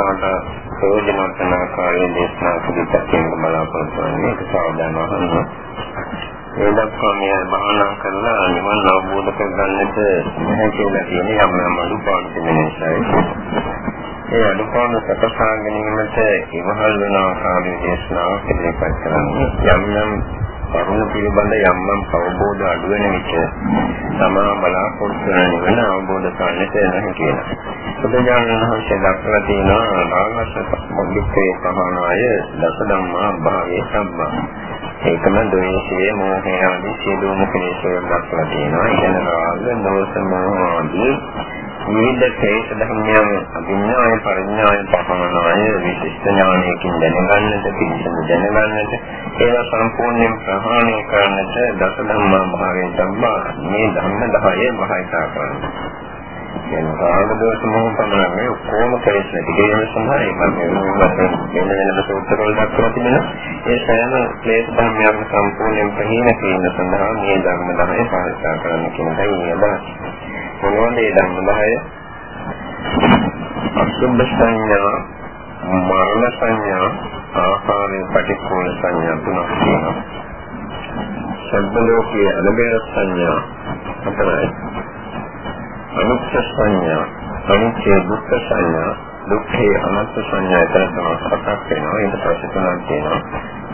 දේශනාවට ප්‍රයෝජනවත් වන ආකාරයෙන් දේශනා පිළිපැද කියන බලාපොරොත්තු වෙන්නේ ඒක සාවධානව අහන්න. ඒ දක්වා මේ භාවනා කරලා නිවන අවබෝධ කරගන්නට නැහැ කියලා කියන යම් යම් අනුපාත තිබෙන නිසායි. ඒ අනුපාත සකසා ගැනීමට ඉවහල් වෙන ආකාරයේ දේශනාවක් ඉදිරිපත් කරන්නේ යම් යම් කරුණ පිළිබඳ යම් යම් අවබෝධ අඩු වෙන විට තමා බලාපොරොත්තු වෙන නිවන අවබෝධ කරන්නට නැහැ කියලා. බුදුජානක මහන්සිය දක්වලා තියෙනවා නාගස්ස මොද්දිකේ පහනාය දස ධම්මා භාවේ සම්මා. ඒකම ද්වේෂයේ මෝහය ආදී සියලුම කෙලෙස් දක්වලා තියෙනවා. ඉගෙන රාග, දෝෂ, මෝහ ආදී විවිධ ක්ලේශ ධර්මයන් අභිඥාය පරිඥාය පහමනාය විශිෂ්ට ඥානයකින් දැනගන්නට පිළිසඳ දැනගන්නට ඒවා සම්පූර්ණයෙන් ප්‍රහාණය කරන්නට දස ධම්මා භාවයෙන් ධම්මා මේ ධම්ම 10 මහයිතා කරනවා. කියන රාග දෝෂ මොහ පමණ මේ ඔක්කොම කෙලෙස් නැති කියන සම්හාරය මම වෙන වෙන සූත්‍රවල දක්වලා තිබෙනවා. ඒ සෑම ක්ලේශ ධර්මයක්ම සම්පූර්ණයෙන් ප්‍රහීන කිරීම සඳහා මේ ධර්ම 10 පාවිච්චි කරන්න කියන එකයි මේ අදහස. මොනවද ඒ ධර්ම 10? අසුභ සංඥා, මරණ සංඥා, ආහාරයේ පටික්කුල සංඥා තුනක් තියෙනවා. සබ්බ ලෝකයේ අනුබේර සංඥා හතරයි. අනුච්ච සංඥා, අනුච්චේ දුක්ඛ සංඥා, දුක්ඛේ අනත්ත් සංඥා එතන තමයි හතක් වෙනවා. ඊට පස්සේ තුනක් තියෙනවා.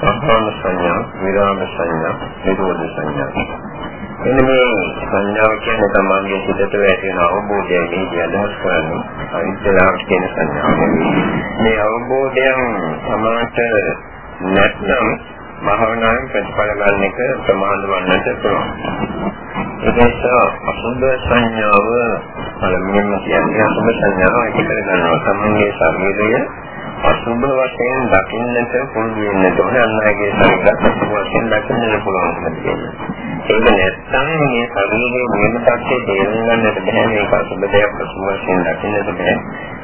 සම්පන්න සංඥා, විරාම සංඥා, නිරෝධ සංඥා. එන්න මේ සංඥාව කියන්නේ තමන්ගේ සිතට වැටෙන අවබෝධයයි මේ අදහස් කරන්නේ අනිත්‍යතාව කියන සංඥාව. මේ අවබෝධයන් සමාත නැත්නම් භාවනාවෙන් ප්‍රතිඵල ගන්න එක ප්‍රමාද වන්නට පුළුවන්. ඒක නිසා අසුභ සංඥාව පළමුවෙන්ම කියන්නේ අසුභ සංඥාව ඒක කරගන්නවා. තමන්ගේ ශරීරය අසුභ වශයෙන් දකින්නට පුළුවන් වෙන්න ඕනේ අන්නගේ ශරීරය අසුභ වශයෙන් දකින්නට පුළුවන් කියන්නේ. ඒක නැත්නම් මේ ශරීරයේ නියම තත්ත්වයේ තේරුම් ගන්නට බැහැ මේක අසුබ දෙයක් අසුබ වශයෙන් දකින්නට බැහැ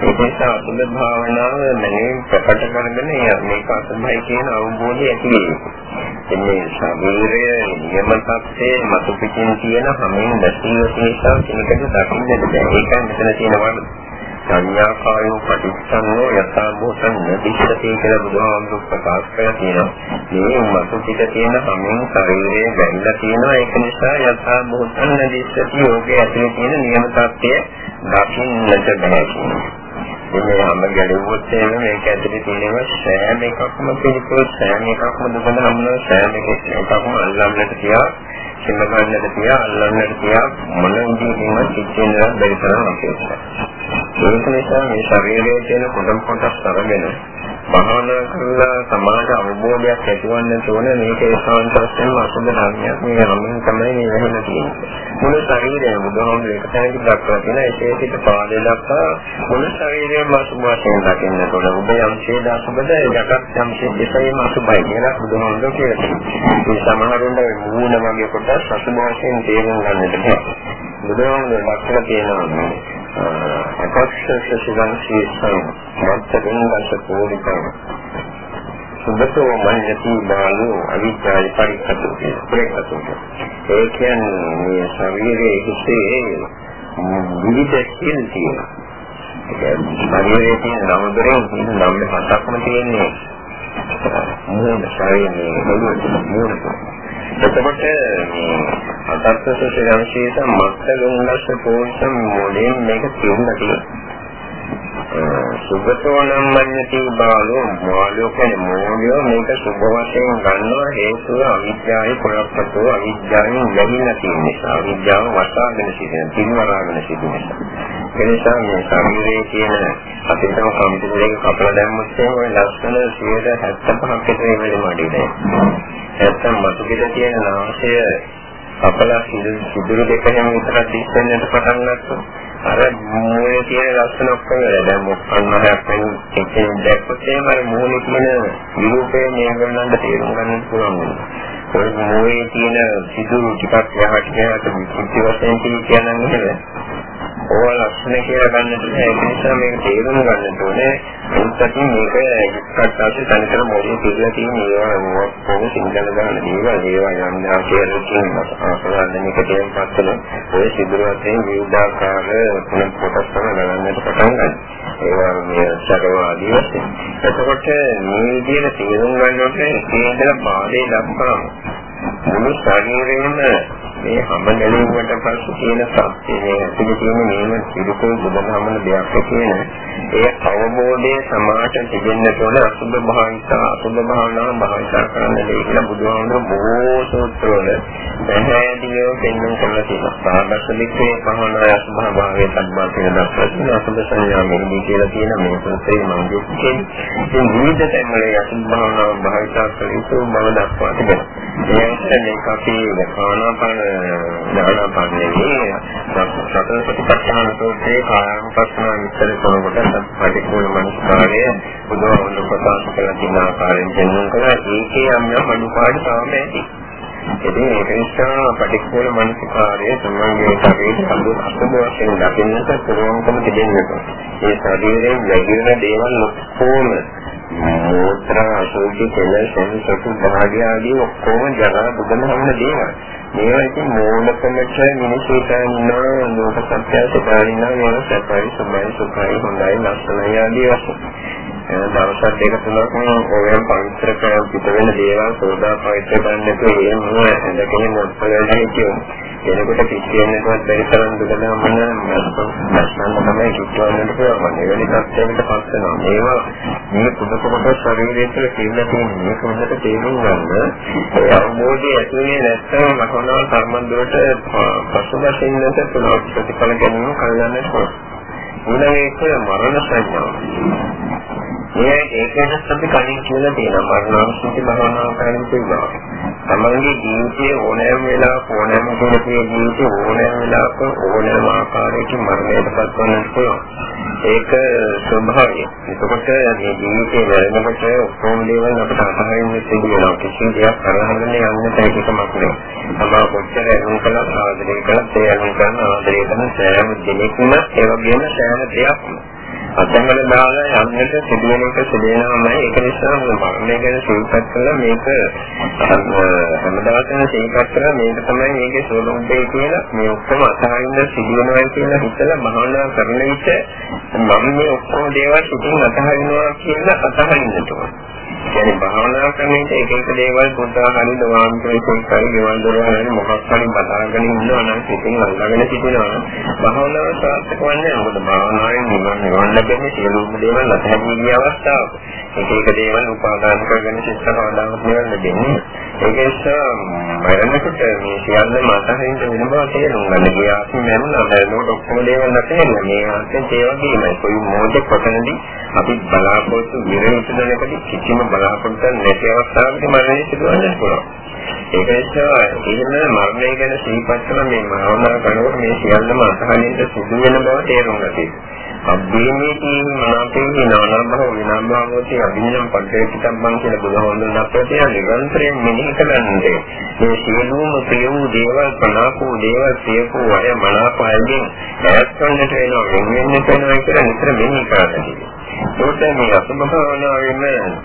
ඒක නිසා අසුබ භාවනාව මනේ ප්‍රකට කරගෙන මේක අසුබයි කියන අවබෝධය ඇති වෙනවා මේ ශරීරයේ නියම තත්ත්වයේ මතු පිටින් තියෙන හැමෙන් දැසිය නිසා කෙනෙකුට දකින්නට බැහැ ඒකයි මෙතන තියෙන වඩ සංඥා කායෝ පටිච්චන්නෝ යථා භූතං නදිස්සති කියලා බුදුහාමුදුරුවෝ ප්‍රකාශ කරලා තියෙනවා. මේ මතු පිට තියෙන හැමෙන් ශරීරයේ බැඳලා තියෙනවා ඒක නිසා යථා භූතං නදිස්සති යෝගයේ ඇතුලේ තියෙන නියම තත්ත්වය දකින්නට බෑ කියනවා. මේ හැම ගැලෙව්වොත් එහෙම මේක ඇතුලේ තියෙනවා සෑම එකක්ම පිළිපොත් සෑම එකක්ම දුබල හම්න සෑම එකක්ම අල්ලන්නට තියා සිමගන්නට තියා අල්ලන්නට තියා මොන විදිහකින්වත් සිද්ධ වෙනවා බැරි තරම් අපේක්ෂා. ඒක නිසා මේ ශරීරයේ තියෙන කොටස් කොටස් අරගෙන භාවනා කරලා සමාජ අවබෝධයක් ඇතිවන්න ඕන මේක ඒකාන්ත වශයෙන්ම අසුබ ධර්මයක් මේ හැමෝම තමයි මේ වෙහෙන තියෙන්නේ. මුළු ශරීරයම බුදුහාමුදුරේ එක තැනක දක්වලා තියෙන ඒකේ සිට පාදේ දක්වා මුළු ශරීරයම අසුබ වශයෙන් දකින්න ඕන. ඔබ යම් ඡේද අසුබද යටත් යම් ඡේද දෙකේම අසුබයි කියලා බුදුහාමුදුරේ කියලා තියෙනවා. මේ සමහරුන්ට මූණ වගේ කොටස් අසුබ වශයෙන් තේරුම් ගන්නට බැහැ. බුදුහාමුදුරේ දක්වලා තියෙනවා අපක්ෂ සිවංශී සම්මත්තෙන් දැස කෝලිකං සුබතෝ මඤ්ඤති බාලෝ අවිද්‍යාව පරික්කතු ප්‍රේකතු ඒ කියන්නේ මේ ශරීරයේ හිතේ විවිධ ස්කිල් තියෙනවා ශරීරයේ තියෙන නවදරෙන් නම් හතක්ම තියෙන්නේ මූල ශරීරයේ මූල එතකොට මේ අතත්ත්ව ශිරංශීත මත්තලුංගස්ස පෝෂම් මොලේ මේක තියෙනවා කියලා. සුගතෝ නම් මඤ්ඤති බාලෝ බාලෝ කියන්නේ මොලියෝ මේක සුභ වශයෙන් ගන්නවා හේතුව අවිද්‍යාවේ ප්‍රයත්නතෝ අවිද්‍යාවෙන් ලැබිලා තියෙන නිසා අවිද්‍යාව වටාගෙන සිටින පින්වරාගෙන සිටින නිසා ඒ නිසා මේ ශරීරයේ තියෙන අපිටම කම්පියුටර් එක කපලා දැම්මොත් එහෙම ලස්සන 75ක් විතර වෙලෙ මඩිනේ නැත්තම් මතු පිට තියෙන නාසය කපලා සිදුරු දෙක හැම විතරක් දිස්සෙන්නට පටන් ගත්තොත් අර මූලේ තියෙන ලක්ෂණ ඔක්කොම දැන් මොකක්නහයක් වෙන එකෙන් දැක්කොත් එහෙම අර මූලේ තියෙන විරූපේ මේගොල්ලන්ට තේරුම් ගන්න පුළුවන් වෙනවා. ඔය මූලේ තියෙන සිදුරු ටිකක් යහට යහට විචිත්‍ර වශයෙන් කියනනම් එහෙම ඕවා ලක්ෂණ කියලා ගන්නට බෑ ඒ නිසා මේක තේරුම් ගන්නට ඕනේ එනිසා මේක එක්කටාසේ තනිකර මොලේ කියලා තියෙන ඒවා කොහොම සිංහල ගන්න දේවල් ඒවා යම් ආකාරයකින් කියන අසලන්නේක තේරුම් පස්සල ඔය සිදුරවතේ විවිධාකාර පුන කොටස් තමයි ගන්නට පටන් ගන්න. ඒවා මේ සරවාදී වශයෙන්. එතකොට මේ විදිහට තේරුම් ගන්නකොට ඒකේදලා බාධේ දක්වනවා. මුළු ශරීරෙම මේ හැමදැලීමකට පස්සේ තියෙන සත්‍ය මේ ඇතුලේ තියෙන මේම පිළිකුල් බුදුහමන දෙයක් කියන ඒ අවබෝධයේ සමාත තිබෙන්න තෝර අසුබ භාවිතා අසුබ භාවනාව භාවිතා කරන්න දෙයි කියලා බුදුහාමුදුරුවෝ බොහෝ සූත්‍රවල දැහැදිලිව පෙන්වන්න කරලා තියෙනවා. සාහසලිකේ භාවනාව අසුබ භාවයේ සම්මා කියන දක්වන අසුබ සංඥා මෙහි කියලා තියෙන මේ සූත්‍රයේ මම කියන්නේ මේ විවිධ තැන්වල අසුබ භාවනාව භාවිතා කළ යුතු බව දක්වා තිබෙනවා. ඒ කියන්නේ අපි ආනාපාන ඥානපන්නේ සතර සතිපට්ඨාන සූත්‍රයේ කායानुපස්සන විස්තර කරනකොට පටික්කුල මනස්කාරය බුදුහාමුදුරුවෝ ප්‍රකාශ කළ තියෙන ආකාරයෙන් දෙන්නුම් කළා ඒකේ යම් යම් අනුපාඩු තමයි ඇති. ඉතින් ඒක නිසා පටික්කුල මනස්කාරය සම්මානයේ ශරීරයේ සම්බුත් අසුබ වශයෙන් දකින්නට පුළුවන්කම තිබෙනවා. ඒ ශරීරයෙන් වැగిරෙන දේවල් ඔක්කොම මෝත්‍රා අශෝචි කෙලෙස් සතු භාගය ආදී ඔක්කොම ජරා දුකම හැම දේවල්. මේවා ඉතින් මූලිකමට මිනිස්සු හිතනවා ලෝක සත්‍යය සදානිනා මේවා සැපයි සුභයි සුඛයි හොඳයි ලස්සනයි ආදී වශයෙන්. දවස් දෙක තුනක් ඔයයන් පවිත්‍ර කර පිට වෙන දේවල් සෝදා පවිත්‍ර ගන්නට ඒ මොන ඇඳගෙන මොකද කියන්නේ. එනකොට පිටියෙන්නටවත් බැරි තරම් දුකනමන නැස්නන්න තමයි කිව්වන්නට පුළුවන්. ඒ වෙලේ තත්ත්වයකට පස් වෙනවා. මේවා මේ පුද කොට ශරීරය තුළ තියෙන තියෙන මේක හොඳට තේරුම් ගන්න. ඒ අවබෝධය ඇතුලේ නැත්නම් මතනවා කර්මන්දුවට පසුබසින්නට පුළුවන් ප්‍රතිඵල ගැනීම කරගන්නට පුළුවන්. ඊළඟ එක මරණ සංඥාව. මේ ඒකකට අපි කලින් කියලා තියෙනවා මරණාසන්න භවනා කරන්න පුළුවන්. තමන්ගේ ජීවිතයේ ඕනෑම වෙලාවක ඕනෑම කෙනෙකුගේ ජීවිතේ ඕනෑම වෙලාවක ඕනෑම ආකාරයකින් මරණයට පත් වෙන්න පුළුවන්. ඒක ස්වභාවය. එතකොට මේ ජීවිතේ වැරෙනකොට ඔක්කොම දේවල් අපිට අතහරින්න තියෙනවා. කිසිම දෙයක් කරහගෙන යන්න තේකමක් නෑ. තමා කොච්චර එනම් කළා ආදරය කළා ඒ අනුව කරන ආදරය කරන සෑම දෙයක්ම ඒ වගේම සෑම දෙයක්ම අතංගල දාලා යන්නට සිදුවෙන එක සිදුවෙනවමයි. ඒක නිසා මරණය ගැන සිහිපත් කළා. මේක හැමදාම සිහිපත් කළා මේක තමයි මේකේ සෝලුම්පේ කියලා. මේ ඔක්කොම අතහරින්න සිදුවෙනවා කියලා හිතලා භාවනා කරන විට මම මේ ඔක්කොම දේවල් සිතින් අතහරිනවා කියලා අතහරින්නට ඕන. කියන්නේ භාවනා කරන විට එක එක දේවල් පොඩ්ඩක් හරි දවාන්තරයෙන් හරි ගෙවල් දොරවල් හරි මොකක් හරි බදාගෙන ඉන්නවා නම් සිතින් අල්ලගෙන සිටිනවා භාවනාව සාර්ථක වෙන්නේ මොකද? භාවනාවෙන් නිවන නිවන ලැබෙන්නේ සියලුම දේවල් අතහැරී ගිය අවස්ථාවක එක එක දේවල් උපාදාන කරගෙන සිත් සමාදානක් නිවන ලැබෙන්නේ ඒක නිසා මරණකොට මේ සියල්ලම අතහින් වෙන බව තේරුම් ගන්න. ගියාසි මරණ මරණකොට ඔක්කොම දේවල් නැතේ මේ අන්තේ ඒ වගේමයි. කොයි මොහොතේ කොතනදී අපි බලාපොරොත්තු විරහිතනකදී කිසිම බලාපොරොත්තු නැති අවස්ථාවකදී මරණය සිදුවන්න පුළුවන්. ඒක නිසා එහෙම මරණය ගැන සිහිපත් කරන මේ භාවනා කරනකොට මේ සියල්ලම අතහරින්න සිදු වෙන බව තේරුම් ගන්න. අභිමේති මනාපේ නානභව විනාභවෝති අභිනම් පඩේකිතම්මන් කියලා බුදුහාමුදුරන් අපට නිරන්තරයෙන් මෙනෙහි කරන්නේ. මේ සියලුම ප්‍රිය වූ දේවල් ප්‍රණාපෝ දේවල් සියකෝ අය මනාපයෙන් ඈත් කරන්නට වෙනවා වෙන වෙනට වෙනවා කියලා නිතර මෙනෙහි කරන්නේ. ඒකට මේ අසුභවනාවෙම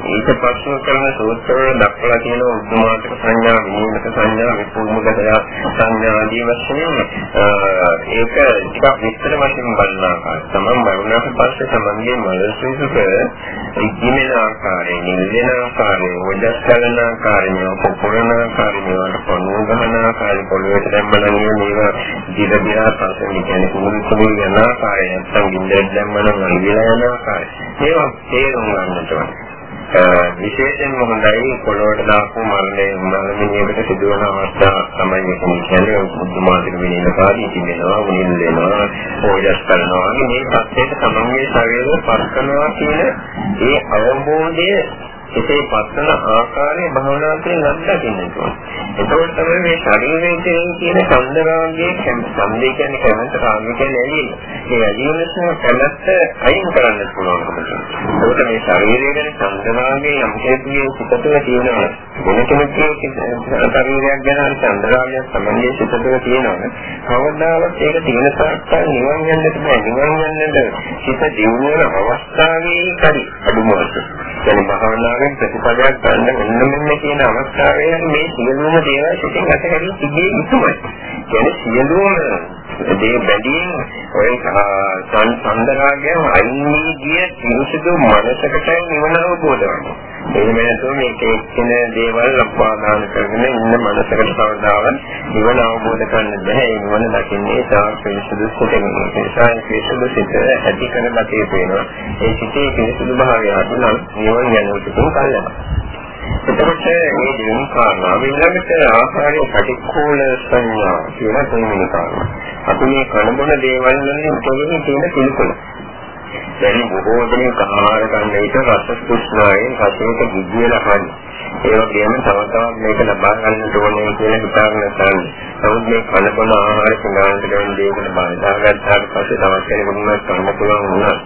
ඊට පස්ව කරන සූත්‍රවල දක්වලා තියෙන උද්දමාතක සංඥා, විනීමක සංඥා, විපූර්ණක සංඥා ආදී වශයෙන් ඒක ටිකක් විස්තර වශයෙන් බලන ආකාරය. තමන් වුණාට පස්සේ තමන්ගේ මනසක ඉක්මන ආකාරය, නිල්ලන ආකාරය, වඩස් කරන ආකාරය, පොපොරන ආකාරය, මේවට පොණු ගහන ආකාරය, පොළොවට දැම්මම මේවා දිග දිග පස්සේ කියන්නේ කුමුරු කුමුරු යන ආකාරය, නැත්නම් ගින්දර දැම්මම අනිවිලා යන ආකාරය. ඒවා තේරුම් ගන්නට ඕනේ. විශේෂයෙන්ම හොඳයි පොළොවට දාපු මරණය මරණයකට සිදුවන අවස්ථා තමයි මේක කියන්නේ බුද්ධමාතික වෙනින කාදී තිබෙනවා උනිල් වෙනවා ඕජස් කරනවා මේ පැත්තට තමන්ගේ ශරීරය පස් කරනවා කියන ඒ අවබෝධය හිතේ පස්සන ආකාරය භවනා කරලා අත්දකින්න ඕනේ. එතකොට තමයි මේ ශරීරයේ තියෙන සම්දරාගයේ සම්දේ කියන්නේ කැමැත්ත රාගය කියන්නේ ඇලීම. ඒ ඇලීම නිසා කැමැත්ත අයින් කරන්න පුළුවන්කම තියෙනවා. එතකොට මේ ශරීරය ගැන චන්දනාගේ යම් කෙනෙකුගේ සිත තුළ තියෙනවා වෙන කෙනෙකුගේ ශරීරයක් ගැන චන්දනාගේ සමන්ගේ සිත තුළ තියෙනවා කවදාවත් ඒක තියෙන තාක්කල් නිවන් යන්නට බෑ නිවන් යන්නට සිත දියුණු වෙන අවස්ථාවේ කරි අඩුමවත් يعني භාවයෙන් ප්‍රතිඵලයක් ගන්න ඔන්න මෙන්න කියන අවස්ථාවේ මේ සියලුම දේවල් සිතින් අතහැරී තිබේ යුතුමයි. කියන්නේ සියලුම දේ බැඳීම ඔය සංසන්දරාගයම අයින් ගිය පිරිසුදු මනසකට නිවන අවබෝධ වෙනවා. එහෙම නැතුව මේක එක්කෙන දේවල් අපවාදාන කරගෙන ඉන්න මනසකට කවදාවත් නිවන අවබෝධ කරන්න බෑ. ඒ නිවන දකින්නේ තා පිරිසුදු සිතකින්. ඒ නිසා පිරිසුදු සිත ඇති කරගතේ වෙනවා. ඒ සිතේ පිරිසුදු භාවය අනුව නිවන යන උතුම් කල්යනා. එතකොට මේ දෙවෙනි කාරණාව ඊළඟට ආහාරයේ පටික්කුල සංඥා කියන තුන්වෙනි කාරණා. අපි මේ කනබන දේවල් වලින් තොරව තියෙන පිළිකුල. දැන් බොහෝ දෙනෙක් ආහාර ගන්න විට රස කුෂ්ණායෙන් රසයට ගිජ්ජලා කන්නේ. ඒ වගේම තව තවත් මේක ලබා ගන්න ඕනේ කියලා හිතාගෙන තමයි. නමුත් මේ කනබන ආහාර කිනාන්ට ගන්න දේකට බාධා ගන්නාට පස්සේ තවත් කෙනෙකුට කන්න පුළුවන් වුණා.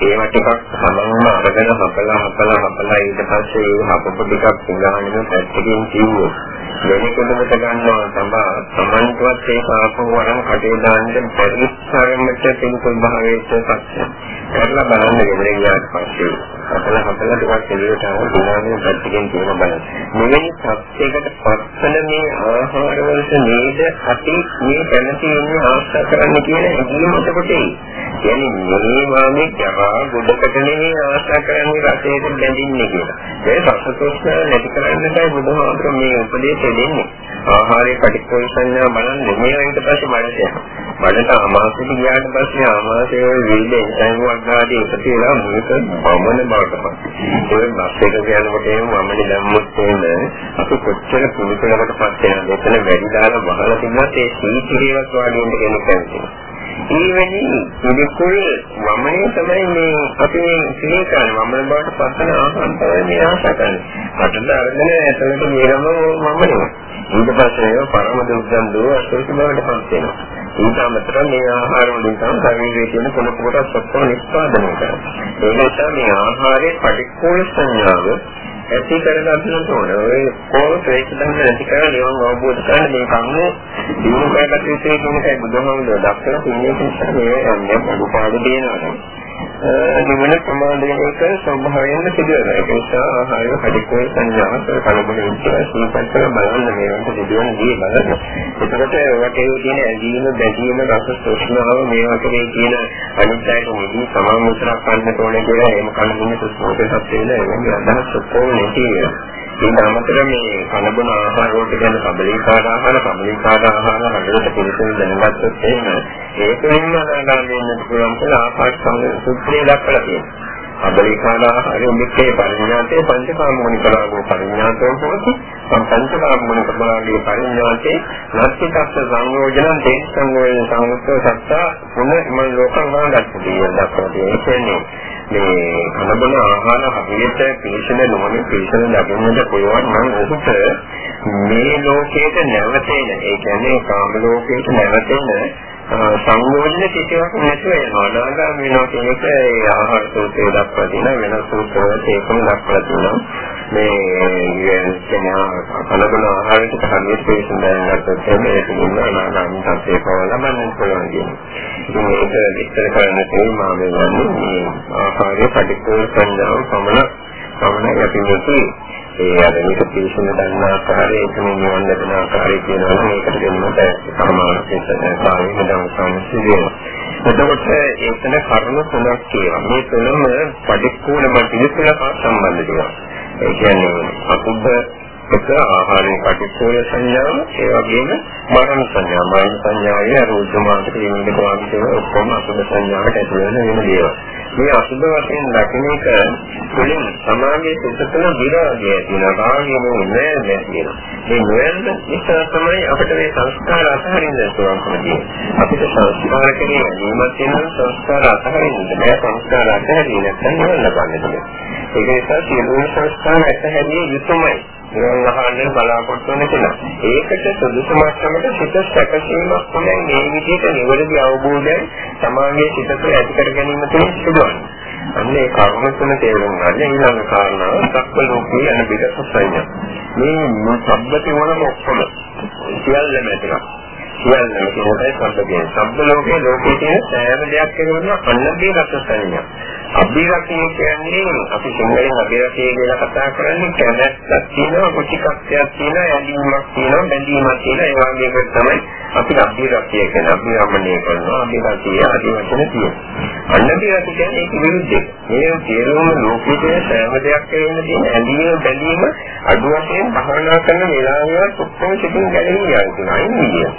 ඒවා ටිකක් සමන්ව අරගෙන හපලා හපලා හපලා ඊට පස්සේ ඒ හපපු ටිකක් පුරාගෙන පැත්තකින් කිව්වොත් දෙනෙකුට ගන්නවා. තමයි සමන්තුවත් ඒ පාපු වරන් කටේ දාන්න පරිස්සරමට තින්කුල් භාවයට පස්සේ කරලා බලන්න ගෙදර ගියාට පස්සේ. හපලා හපලා ටිකක් එළියට ආව පුරාගෙන පැත්තකින් කියන බලන්න. මෙවැනි සත්‍යයකට පස්සන මේ ආහාර වලට නේද අපි මේ දැනටි ඉන්නේ ආශා කරන්න කියන ඉදීමකට කොටේ කියන්නේ මේ වාමේ ජරා ගොඩකට නෙමෙයි ආශා කරන්නේ රසයට බැඳින්නේ කියලා. ඒ සසතෝෂ්ණ නැති කරන්නයි බුදුහාමුදුරුවෝ මේ උපදේශය දෙන්නේ. ආහාරයේ පටිච්චසමුප්පාද සංඥා බලන්නේ මේ ඊට පස්සේ බලට යනවා. බලට ආමාශයට ගියාට පස්සේ ආමාශයේ ওই විවිධ එන්සයිම් වර්ගාදී එකතු වෙලා මේක වමන බවට පත් ඒ බස් එක යනකොට එහෙම වමනේ දැම්මොත් එහෙම අපි කොච්චර පුදුකලකට පත් වෙනවද? එතන වැඩි දාලා වහලා තිබුණත් ඒ සීතිරේවත් වගේ වෙන කෙනෙක් නැහැ. ඊවෙනි පිළිකුල් වමනේ තමයි මේ අපි මේ සිහි කරන්නේ වමන බවට පස්සන ආහාර තමයි මේ ආශා කරන්නේ. අතට අරගෙන ඇතුළට ගියම වමනේ. ඊට පස්සේ පරම දුක්ඛන් දෝ අසෝච බවට පත් වෙනවා. ඊට අමතරව මේ ආහාර වලින් තමයි ශරීරයේ තියෙන කොන කොටස් ඔක්කොම නිෂ්පාදනය කරන්නේ. ඒ නිසා මේ ආහාරයේ පටික්කුල සංඥාව ඇති කරගන්න ඕනේ. ඔය කොහොම ශ්‍රේෂ්ඨ ධර්ම නැති කරලා නිවන් අවබෝධ කරගන්න මේ කන්නේ දිනු කරගත යුතුයි කියන එකයි බුදුහාමුදුරුවෝ දක්වන පුණ්‍ය කුසල මේ යම් අනුපාඩු දෙනවා. නිවන ප්‍රමාදයක ස්වභාවයෙන්ම සිදුවෙනවා. ඒක නිසා ආහාරය කඩකෝල් සංඥාවක් කලබල වෙච්චා සීපත් කර බලන්න මේවට සිදුවන දේ බලන්න. එතකොට වටේ තියෙන ඇදීම, බැඳීම, රස සෝෂණාව මේ වගේ කියන අනිත්‍යයට නිදි සමාන උතරක් ගන්න ඕනේ කියලා එහෙම කන දුන්නේ සුසෝතසත් වෙන එවැනි අදහස් ඔක්කොම නැති වෙනවා. ඊට අමතරව මේ කනබන ආහාර වලට ගැන කබලිකාර ආහාර කබලිකාර ආහාර හදවත පිළිසෙන් දැනගත්තොත් එහෙම ඒකෙන්ම අනාගාමී වෙන්න පුළුවන් කියලා ආකාශ සූත්‍රයේ දක්වලා තියෙනවා. කබලිකාර ආහාරය මිත්‍යේ පරිඥාතේ පංචකාමෝනිකලාගෝ පරිඥාතෝ හොති පංචකාමෝනිකලාගේ පරිඥාතේ නස්තිකස්ස සංයෝජනං තේ සංයෝජන සංයුක්ත සත්තා පුන ඉමන් ලෝකං වාගත්ති දක්වලා තියෙනවා. මේ කනබන ආහාර හරියට පිළිසන නොවන පිළිසන ලැබෙන්නට පුළුවන් නම් ඔහුට මේ ලෝකයට නැවතෙන ඒ කියන්නේ කාම ලෝකයට නැවතෙන සංයෝජන කිසිවක් නැතුව යනවා. නාගා වෙනවා කියන එක ඒ ආහාර සූත්‍රයේ දක්වලා තියෙන වෙන සූත්‍රවල ඒකම දක්වලා තියෙනවා. මේ කනබන ආහාරයට හරියට පිළිසන දැනගත්තොත් මේක දුන්නා නාගාමින් සත්‍යය පවලා ලබන්න පුළුවන් කියනවා. ඉතින් මේක විස්තර කරන්න තේමා වෙන්නේ මේ ආහාරයේ පටික්කුල සංඥාව පමණ පමණ යටිමුතු ඒ අර මේක පිළිසඳ ගන්න ආකාරය ඒකම නිවන් ලැබෙන ආකාරය කියනවා නම් ඒකට දෙන්නට සමාන පිළිසඳ කාර්යය මදන් සංසිඳේ. එතකොට ඒකන කරුණු තුනක් කියනවා. මේ තුනම පටික්කුල පිළිසඳ සම්බන්ධ දේවල්. ඒ කියන්නේ අකුබ්බ එක ආහාරයේ පටිච්චෝල සංඥාව ඒ වගේම මරණ සංඥා මරණ සංඥාවේ අර උද්දමාන්තක නිමිති වාග්යව ඔක්කොම අසුබ සංඥාවට ඇතුළත් වෙන වෙන දේවල්. මේ අසුබ වශයෙන් දකින එක තුළින් සමාගයේ සිත තුළ විරාගය තියෙනවා. රාගයම නෑ නෑ මේ නොයන්න නිසා තමයි අපිට මේ සංස්කාර අතහරින්න පුළුවන්කම තියෙන්නේ. අපිට සංස්කාර කෙරේ වීමත් වෙන සංස්කාර අතහරින්න බෑ. සංස්කාර අතහැරිය නැත්නම් නිවන ලබන්නේ. ඒක නිසා සියලුම සංස්කාර අතහැරිය යුතුමයි. නිවන් අහන්න බලාපොරොත්තු වෙන කෙනා. ඒකට සුදුසු මට්ටමට සිත සැකසීමක් තමයි මේ විදිහට නිවැරදි අවබෝධයෙන් සමාගයේ සිත තුළ ඇති කර ගැනීම තුළ සිදුවන්නේ. අන්නේ කර්ම තුන තේරුම් ගන්න ඊළඟ කාරණාව සක්ක ලෝකයේ අනිබික සංඥා. මේ සම්බති වලම ඔක්කොම සියල්ලම ඇතුළත්. සියල්ලම කියන්නේ සම්බතිය. සම්බ ලෝකයේ ලෝකයේ තියෙන සෑම දෙයක් කෙරෙන්න අන්නදී රස සංඥා. අභිරතිය කියන්නේ අපි සිංහලෙන් අභිරතිය කියලා කතා කරන්නේ කැමැත්තක් තියෙනවා කුචිකත්වයක් තියෙනවා ඇලීමක් තියෙනවා බැඳීමක් තියෙනවා. ඒ වගේ එකක් තමයි අපි අභිරතිය කියන අභිරමණය කරනවා අභිරතිය ආදී වචන තියෙනවා. අන්න අභිරතිය කියන්නේ ඒක විරුද්ධයි. මේ සියලුම ලෝකයේ සෑම දෙයක් කරන්න තියෙන ඇලීම බැඳීම අඩු වශයෙන් භවනා කරන වෙලාවෙවත් ඔක්කොම සිතින් ගැලෙන්නේ යනවා.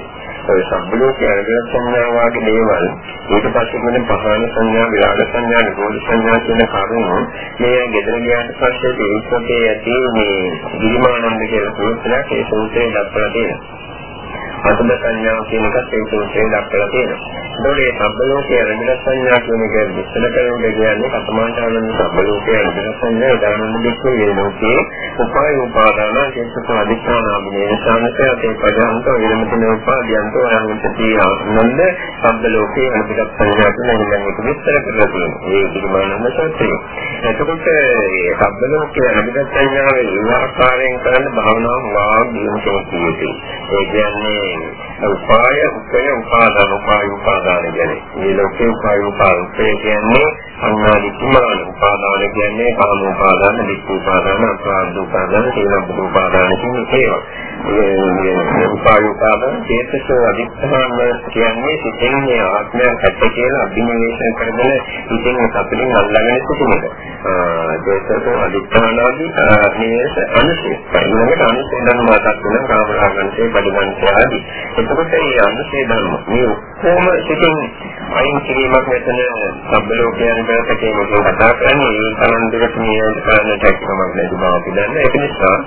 ඔය සම්බලෝකයේ අරගෙන සංඥා වාගේ දේවල් ඊට පස්සේ වෙන පහන සංඥා විරාග සංඥා නිරෝධ සංඥා කියන කරුණු මේ ගෙදර ගියාට පස්සේ ඒකේ ඇති මේ ගිරිමානන්ද කියලා සූත්‍රයක් ඒ සූත්‍රයේ දක්වලා තියෙනවා. අසුබ සංඥා කියන එකත් ඒ සූත්‍රයේ දක්වලා තියෙනවා. ඒකෝට මේ සබ්බලෝකයේ අරගෙන සංඥා කියන එක විස්තර කරනකොට කියන්නේ කතමාන්තානන් සබ්බලෝකයේ අරගෙන සංඥා දානන්න දෙක වේලෝකේ උපාය උපාදාන චේතස අධිෂ්ඨානාභිනේ සංසය අපේ පදන්ත විරමතන උපාදයන්ත ආරම්භති ආනන්ද සබ්බලෝකයේ අරගෙන සංඥා කියන එක නම් විස්තර කරලා තියෙනවා. ඒ පිළිමානම සත්‍යය. එතකොට මේ සබ්බලෝකයේ අරගෙන සංඥාවේ ඒ ආකාරයෙන් කරන භාවනාව වාග්යම කියතියි. ඒ කියන්නේ උපාය උපය උපාදාන උපාය උපාදාන කියන්නේ මේ ලෝකේ උපාය උපාදාන කියන්නේ සංඥාදි කුමාන උපාදාන කියන්නේ කාම උපාදාන දික්ඛ උපාදාන අප්‍රාද උපාදාන සීලබ්බ උපාදාන කියන ඒවා මේ උපාය උපාදාන චේතසෝ අදිස්ථාන කියන්නේ සිතෙන් මේ ආත්මය ඇත්ත කියලා අභිනවේෂණ කරගෙන සිතෙන් සතුටින් අල්ලාගෙන සිටින එක. චේතසෝ අදිස්ථානාදී මේස අනුසය. ඊළඟට අනුසය ධර්ම මාතක් වෙන කාමරාගන්සේ පරිමන්ත්‍ය ආදී. එතකොට මේ අනුසය ධර්ම මේ ඔක්කොම සිතින් අයින් කිරීමක් මෙතන සම්බලෝකයන් බැලකේ මොකද කතා කරන්නේ ඒ තරම් දෙකට මේ කරන්නට හැකියාවක් නැති බව අපි දන්නවා. ඒක නිසා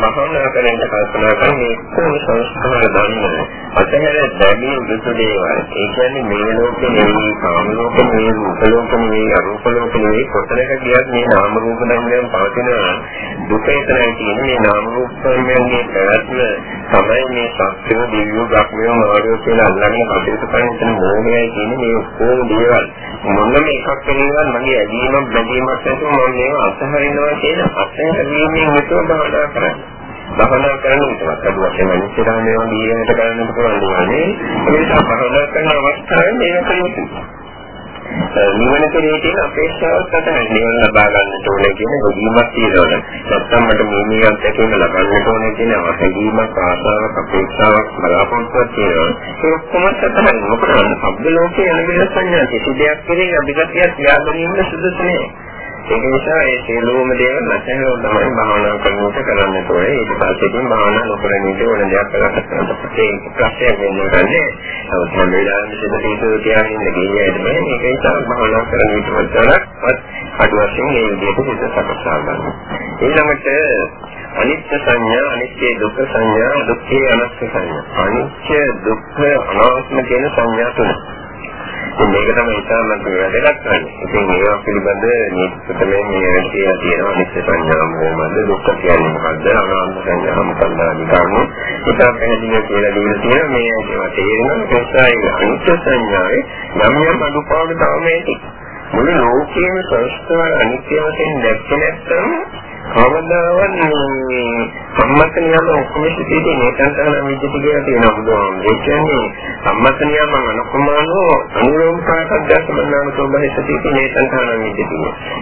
මහානා කරන්න කල්පනා කරන්නේ කොහොම සංස්කාර දන්නේ. අතහැර දැමී යුතු දේවල්. ඒ කියන්නේ මේ ලෝකේ නෙවෙයි කාම ලෝකේ නෙවෙයි රූප ලෝකේ නෙවෙයි අරූප ලෝකේ නෙවෙයි කොතනක ගියත් මේ නාම රූප ධර්මයන් පවතින දුක එතරම් තියෙන මේ නාම රූප ධර්මයන්ගේ පැවැත්ම තමයි මේ සත්‍ය දිව්‍ය බ්‍රහ්මය මාර්ගය කියලා අල්ලගෙන කටයුතු කරන මොහොතයි කියන්නේ මේ ඔක්කොම දේවල්. මොනම එකක් වෙනවන් මගේ ඇදීමක් බැඳීමක් නැතුව මම මේව අත්හරිනවා කියන අත්හැරීමෙන් හිතුව බහදා කරන්නේ. භවනා කරන විතරක් අද වශයෙන් අනිත්‍යතාව මේවා දීගෙනට කරන්නත් පුළුවන් දෙන්නේ. ඒ නිසා භවනා කරන අවස්ථාවේ මේක කරන්නේ. නිවන කෙරේ තියෙන අපේක්ෂාවක් තමයි නිවන ලබා ගන්නට ඕනේ කියන ගොඩීමක් තියෙනවා. නැත්තම් මට මේ මේ අත්දැකීම ලබන්නට ඕනේ කියන හැඟීමක් ආසාවක් අපේක්ෂාවක් බලාපොරොත්තුවක් තියෙනවා. ඒක කොහොමද තමයි මොකද සබ්බ ලෝකයේ යන විදිහ සංඥා කිසි දෙයක් කෙරේ අභිගතියක් ත්‍යාග ගැනීම සුදුසු නෑ. ඒක නිසා ඒ සියලුම දේවල් නැතනෝ තමයි භාවනා කරනකොට කරන්න ඕනේ. ඊට පස්සේ ඉතින් භාවනා නොකරන ඉඳ ඕන දෙයක් කරගන්න ඒ ප්‍රශ්නයක් වෙන්නේ නැහැ. නමුත් හැම වෙලාවෙම සිත තීසෝ තියාගෙන ඉන්න ගියයිද බෑ. ඒක නිසා භාවනා කරන විට වලට අඩු වශයෙන් මේ විදිහට හිත සකසා ගන්න. ඊළඟට අනිත්‍ය සංඥා, අනිත්‍ය දුක්ඛ සංඥා, දුක්ඛේ අනාත්ම සංඥා. අනිත්‍ය දුක්ඛ අනාත්ම කියන සංඥා තුනක්. ඉතින් මේක තමයි ඉතාමත් වැදගත් කරන්නේ. ඉතින් ඒවා පිළිබඳ නිත්‍යතමේ මේ කියලා තියෙනවා නිත්‍ය සංඥා මොකක්ද දුක්ඛ කියන්නේ මොකක්ද අනාත්ම සංඥා මොකක්ද ආදී කරුණු. ඒක පැහැදිලිව කියලා දීලා තියෙනවා මේ ඒවා තේරෙනවා ඒසයි අනිත්‍ය සංඥාවේ යම් යම් අනුපාඩු තමයි මුළු ලෝකයේම සංස්කාර අනිත්‍ය වශයෙන් දැක්කේ නැත්නම් කවදාවත් මේ සම්මත නියම ඔක්කොම සිටියේ නේතන්තන විදිහට කියලා තියෙනවා බුදුහාමුදුරුවෝ. ඒ කියන්නේ සම්මත නියම අනුකමානෝ අනුරෝම කාටද සම්මාන සෝභය සිටියේ නේතන්තන විදිහට.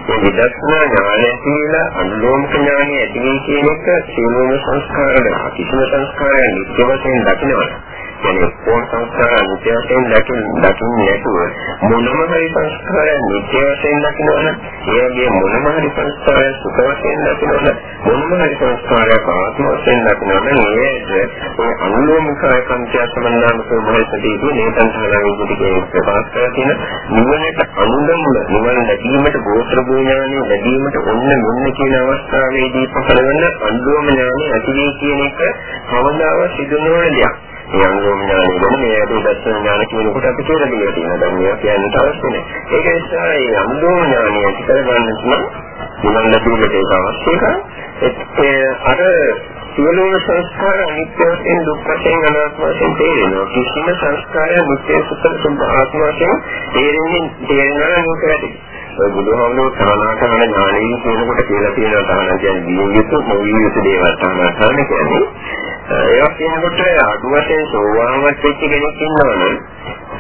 මේ විදර්ශනා ඥානය කියලා අනුලෝම ඥානය ඇති කියන එක සියලුම සංස්කාරවල කිසිම සංස්කාරයක් නිත්‍ය වශයෙන් දකිනවා. කියන්නේ ඕන සංස්කාර නිත්‍ය වශයෙන් දකින්න දකින්න නැතුව මොනම හරි සංස්කාරයක් නිත්‍ය වශයෙන් දකිනවනම් ඒ වගේ මොනම හරි සංස්කාරයක් සුඛ වශයෙන් දකිනවනම් මොනම හරි සංස්කාරයක් ආත්ම වශයෙන් දකිනවනම් ඒකද ඔය අනුලෝමිකය සංඛ්‍යා සමන්නාමකෝ මොහොතදී නේතන් තහනම් විදිහට ප්‍රකාශ කරලා තියෙන නිවනට අනුලම්ම නිවන දැකීමට ගෝත්‍ර භූඥානෙ ලැබීමට ඔන්න මෙන්න කියන අවස්ථාවේදී පහළ වෙන අනුලෝම ඥානෙ ඇති වේ කියන එක කවදාවත් සිදු නොවන දෙයක්. මේ අනුලෝම ඥානය ගැන මේ ඇදී දර්ශන ඥාන කියනකොට අපි කියලා දීලා තියෙනවා. දැන් මේවා කියන්න අවශ්‍ය නැහැ. ඒක නිසා මේ අනුලෝම ඥානය ඇති කරගන්න නම් මුලින් ලැබීමට ඒක අවශ්‍යයි. ඒ අර සියලුම සංස්කාර අනිත්‍ය වශයෙන් දුක් වශයෙන් අනාත්ම වශයෙන් තේරෙනවා. කිසිම සංස්කාරයක් මුත්‍ය සුත්තර සම්ප ආත්ම වශයෙන් තේරෙන්නේ තේරෙනවා නෙවෙයි. ඒ බුදුහාමුදුරුවෝ තහනා කරන ඥානෙයි කියනකොට කියලා තියෙනවා තහනා කියන්නේ දිය යුතු මොවිය යුතු දේවල් තහනා කරන කියන්නේ. ඒවා කියනකොට අඩු වශයෙන් සෝවාන්වත් වෙච්ච කෙනෙක් ඉන්නවනම්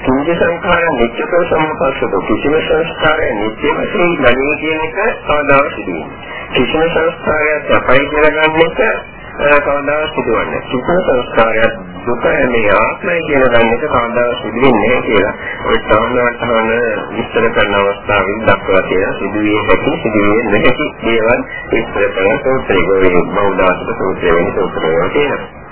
කිංච සංඛාර නිත්‍යක සම්පස්සක කිසිම සංස්කාරය නිත්‍ය වශයෙන් ගන්නේ කියන එක කවදාවත් සිදු වෙන්නේ. කිසිම සංස්කාරයක් අපයි කියලා ගන්න එක කවදාවත් සිදුවන්නේ. කිසිම සංස්කාරයක් දුක මේ ආත්මය කියලා ගන්න එක කවදාවත් සිදු වෙන්නේ නැහැ කියලා. ඔය සාමාන්‍යවටම විස්තර කරන අවස්ථාවෙන් දක්වලා තියෙන සිදුවිය හැකි සිදුවිය නැති දේවල් විස්තර කරන සූත්‍රයේ බෞද්ධාසක සූත්‍රයේ වෙන සූත්‍රය තියෙනවා.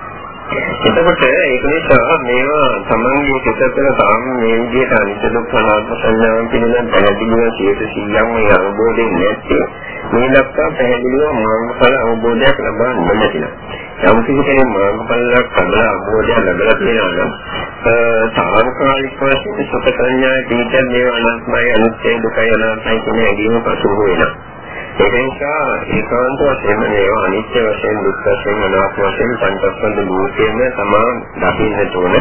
එතකොට ඒක නිසා මේවා තමන්ගේ චිත්තතර තාම මේ විදිහට අනිත්‍ය දුක්ඛ අනාත්ම සංඥාවන් පිළිබඳ පැහැදිලිව 100%ක්ම මේ අවබෝධයෙන් නැත්තේ. මේ දක්වා පැහැදිලිව මාර්ගඵල අවබෝධයක් ලබා නොමැතිනම්. යම් කිසි කෙනෙක් මාර්ගඵලයක් ලබලා අවබෝධයක් ලැබලා තියෙනවා නම් තාවකාලික වශයෙන් සුඛ සංඥාවේ පිටර මේවා අනාත්මයි අනිත්‍ය දුකයි අනාත්මයි කියන ඇදීම පසු වෙනවා. ඒක නිසා ඒකාන්ත වශයෙන්ම මේවා අනිත්‍ය වශයෙන් දුක් වශයෙන් අනාත්ම වශයෙන් පංචස්කන්ධ භූතයෙන් තමා දකින්නට ඕන.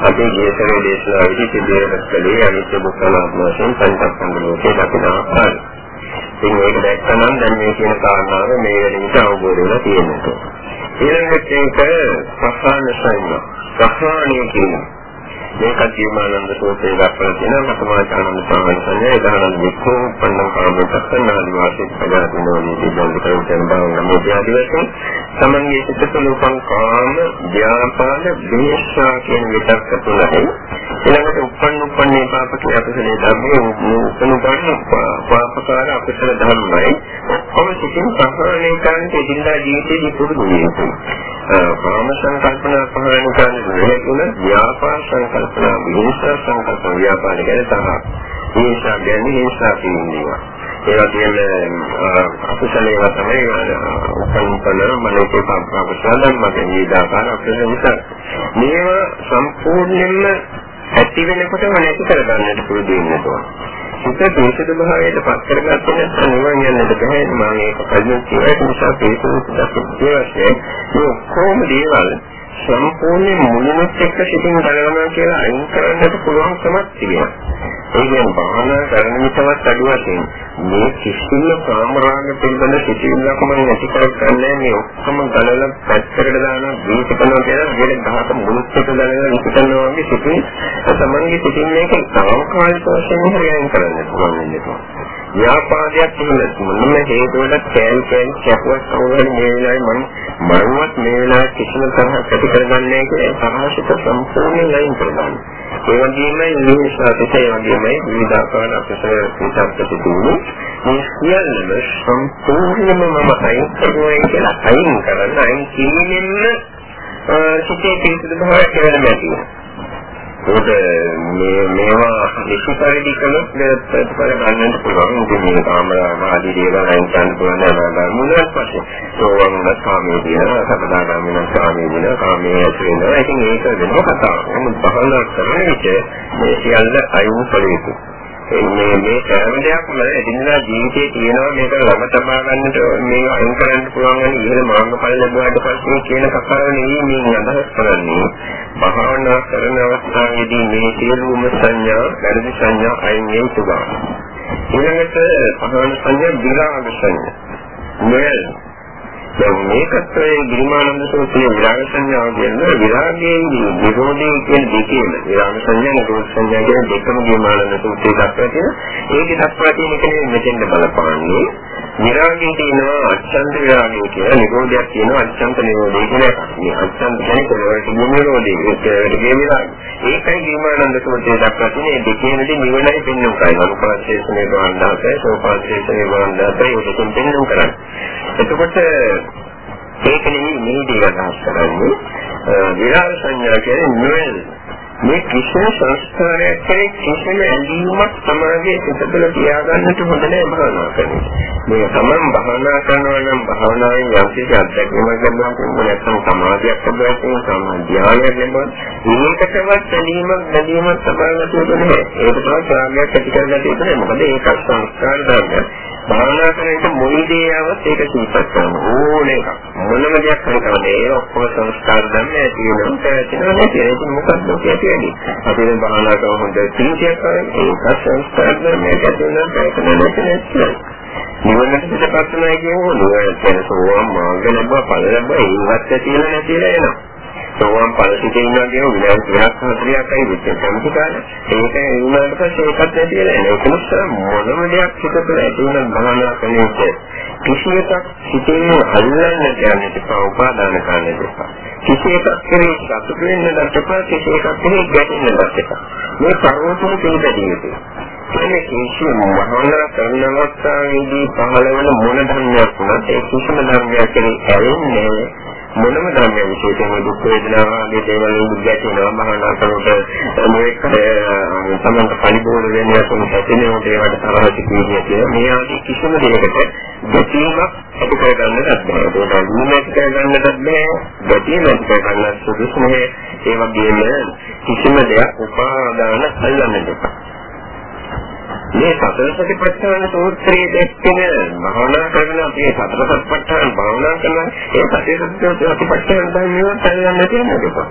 අපි ජීවිතයේ දේශනාවේදී සිදුවෙන කලේ අනිත්‍ය දුක් අනාත්ම වශයෙන් පංචස්කන්ධ භූතේ දකින ආකාරය. ඉතින් මේක දැක්කම දැන් මේ කියන කාරණාව මේ වෙනින්ට අවබෝධ වෙලා තියෙනවා. ඊළඟට ඒක සහාන සංඥා. සහානිය කියන්නේ මේක ජීවමානන්ද සෝතේ දක්වලා තියෙන මතමාචානන්ද සාමන සංඥා ඒදානන්ද වික්ඛෝ පණ්ඩම් කාමසත්තන ආදි වාසික පදාතිනෝනි දිබ්බන්ද කරුතෙන් බවන මේ ආදි වශයෙන් තමන්ගේ සිත තුළ උපන් කාම ව්‍යාපාද දේශා කියන විතක්ක තුනයි ඊළඟට උපන් උපන්නේ පාපකේ අපසලේ ධර්මයේ උපන් උපන් පාපකාර අපසල ධර්මයි ඔක්කොම සිතින් සහායනය කරන්න එදිනදා ජීවිතයේදී පුරුදු වෙනවා කාම සංකල්පනා පහළ වෙන කාරණේ තුන ව්‍යාපාද සංකල්ප කල්පනා විහිංසා සංකල්ප ව්‍යාපාර ගැන තරහ. හිංසා ගැන හිංසා කියනවා. ඒ වගේම අකුසලේව තමයි උපන්පන මනෝකේ පාපකසලන් මගෙන් විදාකාර අපේ නිසා මේවා සම්පූර්ණයෙන්ම ඇති වෙනකොටම නැති කරගන්නට පුරුදු වෙන්න ඕන. හිත පිරිසිදු භාවයට පත් කරගත්තේ නැත්නම් නිවන් යන්නට බැහැ මම ඒක කලින් කියවන නිසා පිරිසිදු දක්වන්නේ මේ කොහොම දේවල් සම්පූර්ණ මුලින්ම එක්ක සිටින් ගලවනවා කියලා අයින් කරන්නට පුළුවන් කමක් තිබෙනවා. ඒ කියන්නේ භාවනා කරන විටවත් අඩු වශයෙන් මේ කිසිම කාමරාග පිළිබඳ සිටින්නකම නැති කරගන්නේ මේ ඔක්කොම ගලවලා පැත්තකට දානවා දීපකනවා කියලා වෙන ගහක මුලුත් එක ගලවලා විසිකනවා වගේ සිටින් තමන්ගේ සිටින් මේක තාවකාලික වශයෙන් හරියන් කරන්න පුළුවන් වෙනවා. ව්‍යාපාදයක් එහෙම මොනම හේතුවකට කෑල් කෑල් කැපුවක් කවුරුහරි මේ වෙලාවේ මම මරුවත් මේ වෙලාවේ කිසිම තරහක් ඇති කරගන්නේ කියලා සමාජික සම්පූර්ණ ලයින් කරගන්න. ඒ වගේම නිවිසාතේ ඒ වගේමයි විවිධාකාර අපසර විචාරක තිබුණු මේ සියල්ලම සම්පූර්ණයෙන්ම මම අයින් කරනවා කියලා අයින් කරන්න අයින් කිරීමෙන්ම සිතේ පිළිසුදු භාවයක් ලැබෙනවා කියන්නේ. ඒක මේ මේවා විශේෂපරිදි කළොත් ප්‍රතිඵල ගන්නට පුළුවන්. ඉතින් මේ කාමරාම ආදී දේවල් අයින් කරන්න පුළුවන් නේද? මුලවත් පස්සේ. සෝවන්න කාමයේ දින, සබදාගාමින කාමයේ දින, කාමයේ ඇති වෙනවා. ඉතින් ඒක වෙනම කතාවක්. නමුත් බහලා කරන විට මේ සියල්ල අයින් කළ යුතුයි. මේ මේ සෑම දෙයක්ම එදිනදා ජීවිතයේ තියෙනවා මේක ළම තබා ගන්නට මේ අයින් කරන්න පුළුවන් වෙන ඉහළ මාර්ගඵල ලැබුවාට පස්සේ කියන කතාව නෙවෙයි මේ අදහස් කරන්නේ. භාවනා කරන අවස්ථාවේදී මේ සියලුම සංඥා වැරදි සංඥා අයින් වෙයි තුබා ඊළඟට භාවනා සංඥා විරාග සංඥා. මෙල් දැන් මේකත් ඒ ගිරිමානන්ද සූත්‍රයේ විරාග සංඥාව කියන්නේ විරාගයේ නිරෝධයේ කියන දෙකේම විරාග සංඥා නිරෝධ සංඥා කියන දෙකම ගිරිමානන්ද සූත්‍රයේ දක්වලා තියෙන. ඒක දක්වලා තියෙන එකනේ මෙතෙන්ද බලපාන්නේ විරාගයේ තියෙනවා අච්ඡන්ත විරාගය කියලා නිරෝධයක් තියෙනවා අච්ඡන්ත නිරෝධය කියලා එකක්. මේ අච්ඡන්ත කියන්නේ කොළවට නිරෝධය ඒකට ගේ විරාගය. ඒකයි ගිරිමානන්ද සූත්‍රයේ දක්වලා තියෙන මේ දෙකේමදී නිවනයි පෙන්වන්න කරන්නේ. අනුපාතේශනේ වන්දාසය, සෝපාතේශනේ වන්දාසය ඒක දෙකෙන් පෙන්වන්න කරන්නේ. එතකොට ඒක නෙමෙයි මේ දේ අදහස් කරන්නේ විරාග සංඥා කියන්නේ නුවණ මේ කිසිම සංස්කාරයක් කෙරෙහි කිසිම ඇලීමක් සමාජයේ සිතබල තියාගන්නට හොඳ නැහැ භාවනා කරන්නේ. මේ තමන් භාවනා කරනවා නම් භාවනාවෙන් යම් කිසි අත්දැකීමක් ගන්නවා කියන්නේ නැත්නම් සමාධියක් ලැබෙනවා සමාධි ධ්‍යානයක් ලැබෙනවා. මේකටවත් ඇලීමක් බැඳීමක් සමාජයට නැහැ. ඒක තමයි ත්‍යාගයක් ඇති කරගන්න තියෙන්නේ. මොකද ඒක සංස්කාර ධර්මයක්. භාවනා කරනකොට මොනිදී આવත් ඒක සිහිපත් කරන ඕන එකක්. මොනම දෙයක් හරි කරන්නේ ඒ ඔක්කොම සංස්කාර ධර්ම ඇති වෙනවා පැවැත්ෙනවා නැති වෙනවා. මොකක්ද ඔක ඇති වෙන්නේ? අපි දැන් භාවනා කරන හොඳ තීතියක් කරන්නේ ඒක සංස්කාර ධර්මයක් ඇති වෙනවා පැවැත්ෙනවා නැති වෙනවා. නිවනට පිටපත් වෙනවා කියමු නිවන කියන සෝවාන් මාර්ග ලැබුවා ඵල ලැබුවා ඒවත් ඇතිලා නැතිලා එනවා. සෝවාන් ඵලසිතේ ඉන්නවා කියන විනාඩි 30ක් 40ක්යි විතර කැමති කාලේ. ඒක වුණාට පස්සේ ඒකත් නැතිලා එනවා. ඒක නිසා මොනම දෙයක් හිතේ ඇති වෙන භවනා කරන්නේ කිසියක සිතේ අල්ලන්න යන්නේ තිබා උපාදාන කරන්න දෙපා. කිසියක කෙරේ සතුට වෙන්න දැක්කපා කිසියක කෙරේ ගැටෙන්න දැක්කපා. මේ පරවතුන පිළිබැදී යුතුයි. කියන්නේ කිසිම වහවනා කරන අවස්ථාවේදී පහළ වෙන මොන ධර්මයක් වුණත් ඒ කිසිම ධර්මයක් කෙරේ ඇලෙන්නේ මොනම ධර්මයක් විශේෂයෙන්ම දුක් වේදනාව ආදී දේවල් වලින් ගැටෙනවා මහානා කරනකොට මේක සමන්ත පරිබෝධ වෙන්නේ කොහොම හැදෙනවද ඒවට තරහ සිටින්නේ කියලා මේ ආදී කිසිම දෙයකට ගැටීමක් ඇති කරගන්නත් බැහැ. ඒකට නිමැත් කරගන්නත් බැහැ. ගැටීම ඇති කරගන්න සුදුසු නැහැ ඒ වගේම කිසිම දෙයක් උපාදාන අල්ලන්න දෙපා මේ සතර සතිපට්ඨාන සූත්‍රයේ දැක්කෙන භාවනා කරන අපි සතර සතිපට්ඨාන භාවනා කරන ඒ සතර සතිපට්ඨාන ධර්මයෙන් තැනගන්න තියෙනවා.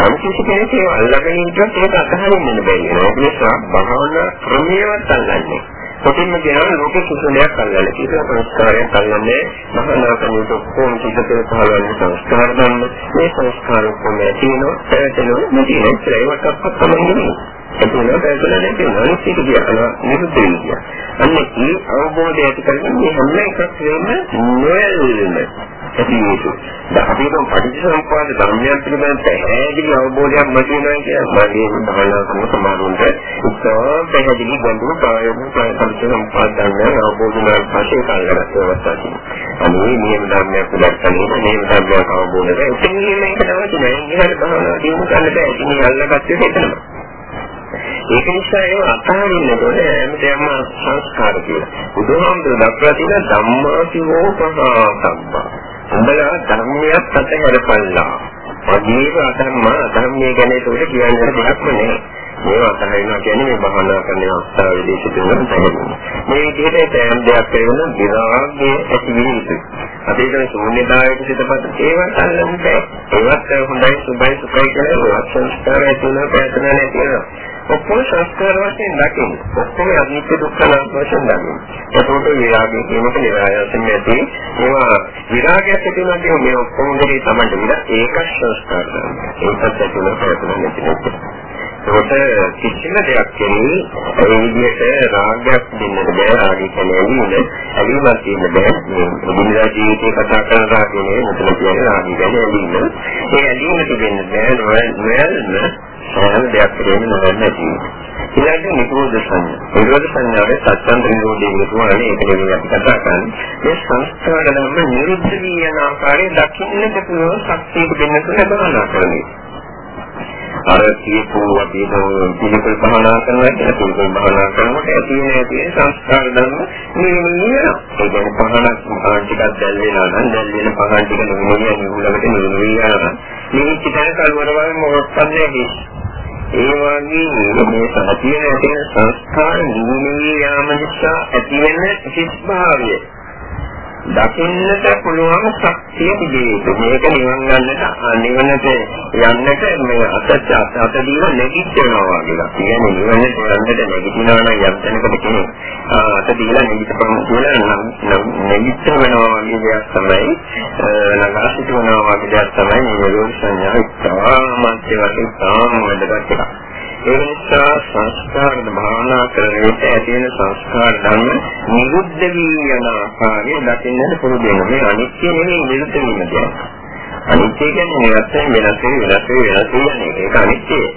යම් කිසි කෙනෙක් ඒ අල්ලගෙන ඉන්නත් ඒක අතහරින්න බැහැ. ඒ නිසා භාවනා ක්‍රමයේවත් අල්ලන්නේ. කොටින්ම කියනවා ලෝක සුසුලයක් අල්ලන්න. ඒක සංස්කාරයක් අල්ලන්නේ භාවනා කරනකොට කොහොම චිත්තේ පහළවන සංස්කාර ගන්න. මේ සංස්කාර කොහොමද තියෙනවා? පැවැතෙනවා. නැති වෙනවා. ඒකට අපත් තමයි නෙමෙයි. ඒක නේද ඒක නැති අනිත් එක කියනවා නිරුද්ධ වෙනවා. අන්න ඒ අවබෝධය ඇති කරගන්න මේ හැම එකක් වෙන්න නොයල්ෙන්න ඇති යුතු. දැන් අපි හිතමු පටිච්චසමුප්පාද ධර්මයන් පිළිබඳ පැහැදිලි අවබෝධයක් මතුවෙනවා කියන්නේ මගේ භාවනා කරන සමාරුන්ට උත්සාහ පැහැදිලි ගැඹුරු ප්‍රායෝගික පටිච්චසමුප්පාද ධර්මයන් අවබෝධ කරගන්න පස්සේ කාලගත අවස්ථාවක් තියෙනවා. අනේ මේ ධර්මයක් උදැක්කනේ මේ ධර්මයක් අවබෝධ කරගන්න. ඉතින් මේක තමයි මේ ඉහළ භාවනා දිනු ගන්න බෑ. ඉතින් අල්ලගත්තේ එතනම. ඒක නිසා ඒක අත්හරින්න ඕනේ හැමදේම සංස්කාර කියලා. බුදුහාමුදුරුවෝ දක්වලා තියෙන ධම්මාසිවෝ පහසම්බා. උඹලා ධර්මයක් අතහැරපල්ලා. වගේම අධර්ම අධර්මයේ ගැන ඒක කියන්න දෙයක් නෙවෙයි. මේවා අතහරිනවා කියන්නේ මේ භවනා කරන අවස්ථාවේදී සිදුවන දෙයක්. මේ විදිහට තෑම් දෙයක් කරන විරාගය ඇති වෙන යුතුයි. අපි කියන ශූන්‍යතාවයක සිටපත් ඒවත් අල්ලන්න බෑ. ඒවත් හොඳයි සුබයි සුඛයි කියලා සංස්කාරය තුන පැතන නැතිනවා. ඔක්කොම සංස්කාර වශයෙන් දකින්න. ඔක්කොම අනිත්‍ය දුක්ඛ නාම වශයෙන් දකින්න. ඒකෝට විරාගය කියනක නිරායයෙන් නැති ඒවා විරාගයක් ඇති වෙනවා කියන මේ ඔක්කොම දෙකේ තමයි විරා ඒක සංස්කාර ධර්ම. ඒකත් ඇතුළ ප්‍රයත්න නැති ඒකට කිසිම දෙයක් කෙරෙහි ඒ විදිහට රාගයක් දෙන්නට බෑ රාගය කියන්නේ ඇලීමක් තියෙන්න බෑ මේ දිනදා ජීවිතේ කතා කරන රාගය මෙතන කියන්නේ රාගය කියන්නේ ඇලීම ඒ ඇලීම තිබෙන්න බෑ නොයල්ම සෑම දෙයක් පිළිබඳව නොදන්න ඇති. ඊළඟට නිරෝධ සංඥා. නිරෝධ සංඥාවේ සත්‍යන්ත නිරෝධය කියනවානේ ඒක නෙවෙයි අපි කතා කරන්නේ. මේ සංස්කාර ධර්ම නිරුද්ධ වී යන ආකාරය දකින්නට පුළුවන් ශක්තියක දෙන්න තුන බලනා කරන්නේ. අර කියපු අපි පිළිකුල් භාවනා කරනවා කියලා පිළිකුල් භාවනා කරනකොට ඇති වෙන ඇති සංස්කාර ධර්ම මේ නියම ඒ කියන්නේ පහනක් පහන් ටිකක් දැල් වෙනවා නම් දැල් වෙන පහන් ටික නෙමෙයි නුඹලකට නෙමෙයි යනවා මේ චිතන කල්වර වගේ මොකක්ද නැහැ ඒ වගේ මේ සතියේ තියෙන සංස්කාර නිවීම යාම නිසා ඇතිවෙන හිස් භාවය. දකින්නට පුළුවන් ශක්තිය තිබේ. මේක නිවන් ගන්නට නිවනට යන්නට මේ අසත්‍ය අත දීලා නැගිටිනවා වගේ. කියන්නේ නිවනට යන්නට නැගිටිනවා නම් යම් තැනකට කෙනෙක් අත දීලා නැගිටපන් කියලා නම් නැගිටවෙනවා වගේ දෙයක් තමයි නගා සිටවනවා වගේ දෙයක් තමයි මේ නිරෝධ සංඥා ඉතාමත් වශයෙන් තාම වැදගත් එකක්. ඒ නිසා සංස්කාර භාවනා කරන විට ඇති වෙන සංස්කාර ධර්ම නිරුද්ධ වී යන ආකාරය දකින්නට පුරුදු වෙනවා. මේ අනිත්‍ය නෙමෙයි නිරුද්ධ වීම කියන්නේ. අනිත්‍ය කියන්නේ නිරත්තෙන් වෙනස් වෙන වෙනස් වෙන වෙනස් වෙන එක. ඒක අනිත්‍යයි.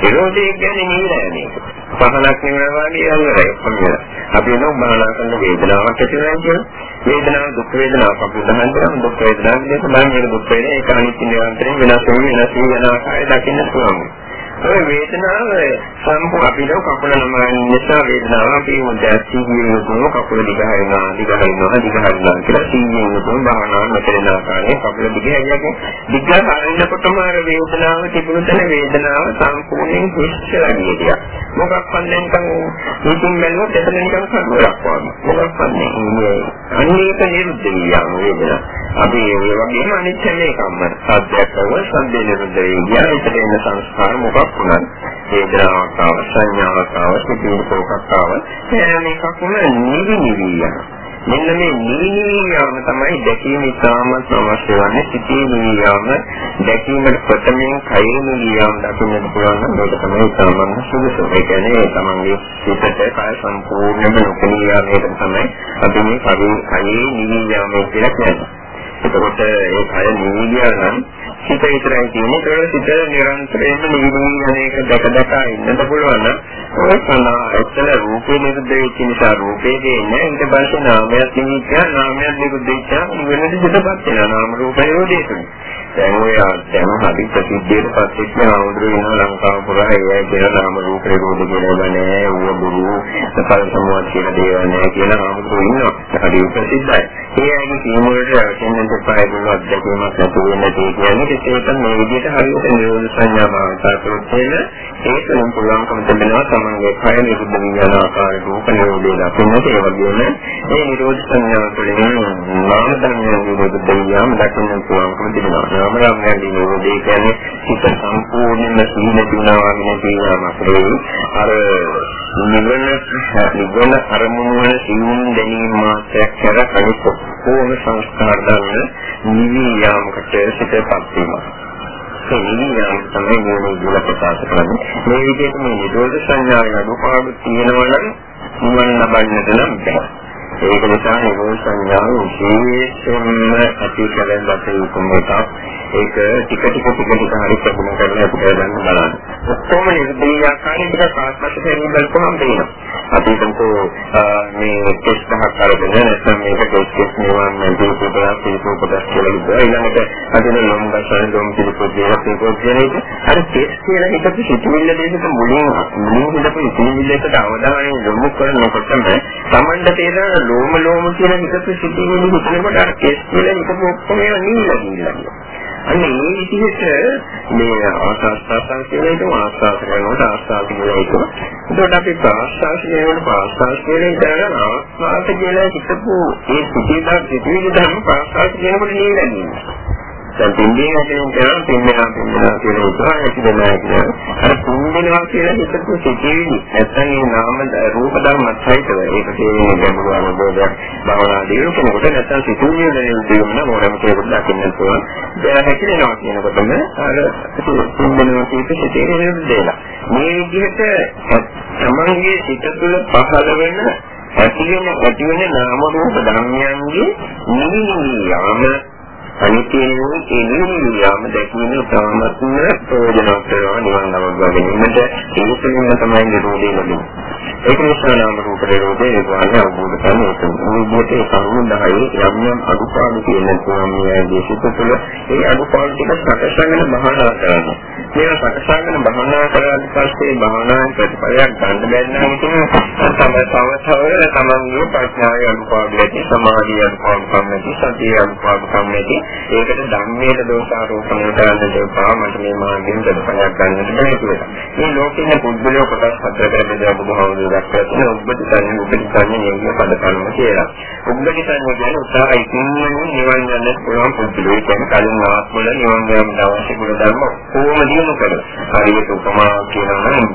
විරෝධය කියන්නේ නිරයනේ. පහනක් නෙවෙයි වගේ අල්ලරයි. අපි නෝ භාවනා කරන වේදනාවක් ඇති වෙනවා කියන්නේ වේදනාව දුක් වේදනාවක් අපි උදාහරණ ගමු දුක් වේදනාවක් දෙක බලන්නේ දුක් වේදනාව ඒක අනිත්‍ය නිරන්තරයෙන් වෙනස් වෙන වෙනස් වෙන ආකාරය දකින්න පුළුවන්. ඒ වේදනාව සම්පූර්ණ අපිට කකුල නමන නිසා වේදනාව අපි මුදැසියෙන් යොදන කකුල දිගහරිනවා දිගහරිනවා දිගහරිනවා කියලා සීයෙන් යොදන භාවනාව මෙතන ආකාරයේ කකුල දිගහැරියක දිගහරිනකොටම අර වේදනාව තිබුණ තැන වේදනාව සම්පූර්ණයෙන් හිස්ලා ගියා. මොකක් වන්දෙන් කන් ඉතින් බැලුවොත් එතන නිකන් කරුවක් වගේ. මොකක් වන්දෙන් අනේක නිරුද්ධ වියම් වේදනාව. අපි ඒ වගේම අනිත් හැම එකක්ම සත්‍යයක් කරව සම්දේ නිරුද්ධ වෙනවා. ඒකට එන සංස්කාර මොකක් වුණත් වේදනාවක් ආව සංඥාවක් ආව සිතිවිලි ආව හැම එකක්ම නිවි නිවි යන. මෙන්න මේ නිවි නිවි යාම තමයි දැකීම ඉතාමත් අවශ්‍ය වන්නේ. සිටී නිවි යාම දැකීමට ප්‍රථමයෙන් කය නිවි යාම දකින්න පුළුවන් නම් මේක තමයි ඉතාමත් සුදුසු. ඒ කියන්නේ තමන්ගේ සිතට කය සම්පූර්ණයෙන්ම නොකෙනී යාමේට තමයි අපි මේ කයේ නිවි යාම කියලා කියන්නේ. එතකොට ඒ කය නිවිලා නම් සිත විතරයි තියෙන්නේ. ඒක සිත නිරන්තරයෙන්ම නිවිලා යන එක දැක දැක ඉන්නත් පුළුවන් නම් ඔය කනා එතන රූපේ නිරුද්ධ වෙච්ච නිසා රූපේ දෙන්නේ ඊට පස්සේ නාමයක් නිවිච්චා නාමයක් නිරුද්ධ වෙච්චා වෙනදි සිතපත් වෙනවා. නාම රූපය රෝදේතුනේ. දැන් ඔය දැන් හරි ප්‍රසිද්ධියට පස්සෙත් ආවුරු වෙන ලංකාව පුරා ඒ කියන නාම රූප රෝධ කියලා නෑ ඌව බුරු සකල සමුවත් කියන දේවල් නෑ කියලා ආවුරු ඉන්නවා. හරි ප්‍රසිද්ධයි. ඒ අයගේ කීම වලට රැකෙන්න දෙපායි දුන්න අධ්‍යක්ෂකමක් නැතු වෙන දේ කියන්නේ. ඒක මේ විදිහට හරියට නිරෝධ සංඥා භාවිතා කරොත් ඒක නම් පුළුවන්කම තිබෙනවා තමන්ගේ කය නිරුද්ධ විඥාන ආකාර රූප නිරෝධය දකින්නට ඒ වගේම මේ නිරෝධ සංඥා තුළින් නාම ධර්ම නිරෝධ දෙවියන් දකින්න පුළුවන්කම තිබෙනවා. නාම රාමයන්ගේ නිරෝධය කියන්නේ හිත සම්පූර්ණයෙන්ම සීල දිනවා වගේ කියනවාමක් අර නිවන නිවන අරමුණ වල සිවුම් දැනීම මාත්‍රයක් කර අනිත් ඔක්කොම සංස්කාර ධර්ම නිවි යාමකට සිතපත් වීම. ඒ නිවි යාම තමයි මේ දුල ප්‍රකාශ කරන්නේ. මේ විදිහට මේ නිරෝධ සංඥාවේ අනුපාඩු තියෙනවා නම් නිවන ලබන්නට නම් බැහැ. ඒක නිසා නිරෝධ සංඥාව විශේෂයෙන්ම ඇති කරගෙන ගත යුතුම එකක්. ඒක ටික ටික ටික ටික හරි ප්‍රගුණ කරලා අපිට ගන්න බලන්න. ඔක්කොම නිර්දී ආකාරයෙන් ටික කාස්පස් දෙන්න බලපුවම පේනවා. අපි හිතමු මේ කෙස් පහක් අරගෙන නැත්නම් මේක කෙස් කෙස් නිවන් නැති පොඩක් පිළිපොඩක් කියලා ඉඳලා ඊළඟට අදින ලොම් ගසන ලොම් පිළිපොඩක් ඒක කියන්නේ අර කෙස් කියලා හිතපු සිතුවිල්ල දෙන්නක මුලින් මුලින් හිතපු සිතුවිල්ලකට අවධානය යොමු කරනකොටම Tamanda තේරෙන ලෝම ලෝම කියලා හිතපු සිතුවිලි හිතනකොට අර කෙස් කියලා හිතපු ඔක්කොම ඒවා නිවිලා ගිහිල්ලා. අන්න ඒ විදිහට මේ ආස්වාස්වාසන් කියන එක ආස්වාස් කරනකොට ආස්වාස් කියලා එක. එතකොට අපි ප්‍රාස්වාස් කියනකොට ප්‍රාස්වාස් කියන එක ගන්න ආස්වාස් කියලා හිතපු ඒ සිතිවිලි සිතිවිලි ධර්ම ප්‍රාස්වාස් කියනකොට නිවිලා ගිහිල්ලා. දැන් පින්දේ වශයෙන් කරන පින්දනා පින්දනා කියන එක ඇතිවෙනවා කියන අර පින්දනවා කියලා හිතපු සිටිවිලි නැත්නම් මේ නාම රූප ධර්මත් සහිතව ඒක තේරෙන්නේ ගැඹුරු අවබෝධයක් භවනා දියුණු කෙනෙකුට නැත්නම් සිටිවිලි වලින් දියුණු මොනම කෙනෙකුට දකින්න පුළුවන්. දැන් හැකිලෙනවා කියනකොටම අර පින්දනවා කියන සිටිවිලි දෙලා මේ විදිහට තමන්ගේ සිත තුළ පහළ වෙන ඇති වෙන ඇති වෙන නාම රූප ධර්මයන්ගේ නිවිලි යාම අනිත්‍ය නෙවෙයි ඒ නිවන යාම දැකීම තාමත්ම ප්‍රයෝජනවත් වෙනවා නිවන් ලබා ගැනීමට ඒ තුළින්ම තමයි නිරෝධය ලැබෙන්නේ. ඒක නිසා නාම රූප නිරෝධය ඒ වගේ අවබෝධ කරගන්න ඕනේ. මේ විදිහට කරුණු 10 යම් යම් අදුපාඩු කියන තුනමයි දේශිත තුළ ඒ අදුපාඩු ටික සකසගෙන බහනා කරනවා. මේවා සකසගෙන බහනා කරාට පස්සේ බහනාවෙන් ප්‍රතිඵලයක් ගන්න බැරි නම් ඉතින් තමයි තවතව තමන්ගේ ප්‍රඥාවේ අනුපාඩු ඇති සමාධිය අනුපාඩු කම් සතිය අනුපාඩු කම් නැති ඒකට ධම්මයට දෝෂාරෝපණය කරන්න දෙපා මට මේ මාර්ගයෙන් ප්‍රතිඵලයක් ගන්නට බැහැ කියලා. මේ ලෝකේ පුද්ගලයෝ කොටස් හතරකට බෙදලා බුදුහාමුදුරුවෝ දක්වලා තියෙන උබ්බති සංඥා උබ්බති සංඥා නියම පද කර්ම කියලා. උබ්බති සංඥා කියන්නේ උත්සාහය ඉක්මනින් නිවන් යන්න පුළුවන් පුද්ගලයෝ කියන්නේ කලින් ආත්මවල නිවන් යාමට අවශ්‍ය ගුණ ධර්ම කොහොම දිනු කරලා. හරියට උපමා කියනවා නම්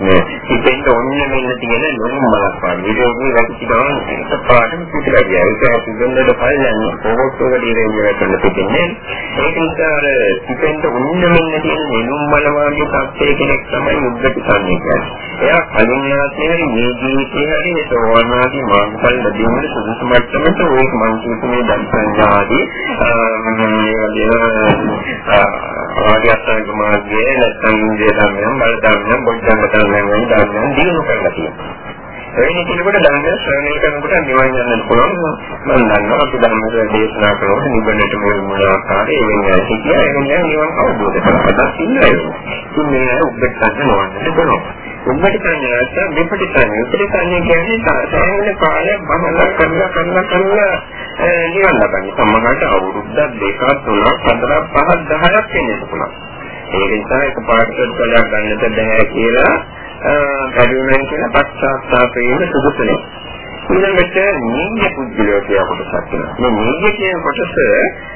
මේ හිතෙන් ඔන්න මෙන්න තියෙන ලොකු බලක් පාඩු. විරෝධී වැටි ගමන් එකපාරටම පිටලා ගියා. ඒක ඇතුළෙන්ද පල්ලන්නේ. කොහොමද ඔක දිරේ කරන්න තිබෙන්නේ. ඒක නිසා අර පිටෙන්ට උන්නමින් තියෙන නෙළුම් මල වාගේ සත්‍යය කෙනෙක් තමයි උද්දක සම්න්නේ කියන්නේ. එයා කලින් ආත්මයේ මේ ජීවිතේ හරි සෝවාන්වාදී මාර්ගඵල ලැබීමේ සුදුසු මට්ටමට ওই මනසුතුමේ දර්ශනාදී ආර්යසංග මාර්ගයේ නැත්නම් ඉන්දිය ධර්මයන් බල ධර්මයන් බොද්ධ ධර්මයන් වැනි ධර්මයන් දිනු කරලා තියෙනවා. එවැනි කෙනෙකුට ධර්මය ශ්‍රවණය කරනකොට නිවන් යන්න පුළුවන්. මම දන්නවා අපි ධර්මයේ දේශනා කරනකොට නිවනට මොන මොන ආකාරයේ එන්නේ කියලා එන්නේ නිවන් අවබෝධ කරගන්න ඉන්නේ. ඉන්නේ උද්දේශ කරනවන්නට බලන්න. උඹට සංඥාට විපටි සංඥා විපටි සංඥා කියන්නේ සාමාන්‍ය කාලයක් බහලා කරලා කරලා කරලා නිවන් ලබන්නේ. සමහරට අවුරුද්දක් දෙකක් තුනක් හතරක් පහක් 10ක් වෙන්න පුළුවන්. ඒක නිසා එකපාරට කළා ගන්නට බැහැ කියලා බැරිුණා කියලා පස්සාත්තාප වීම සුදුසු නෑ. ඊළඟට නීය පුද්ගලයා කියලා කොටසක් තියෙනවා. මේ නීය කියන කොටස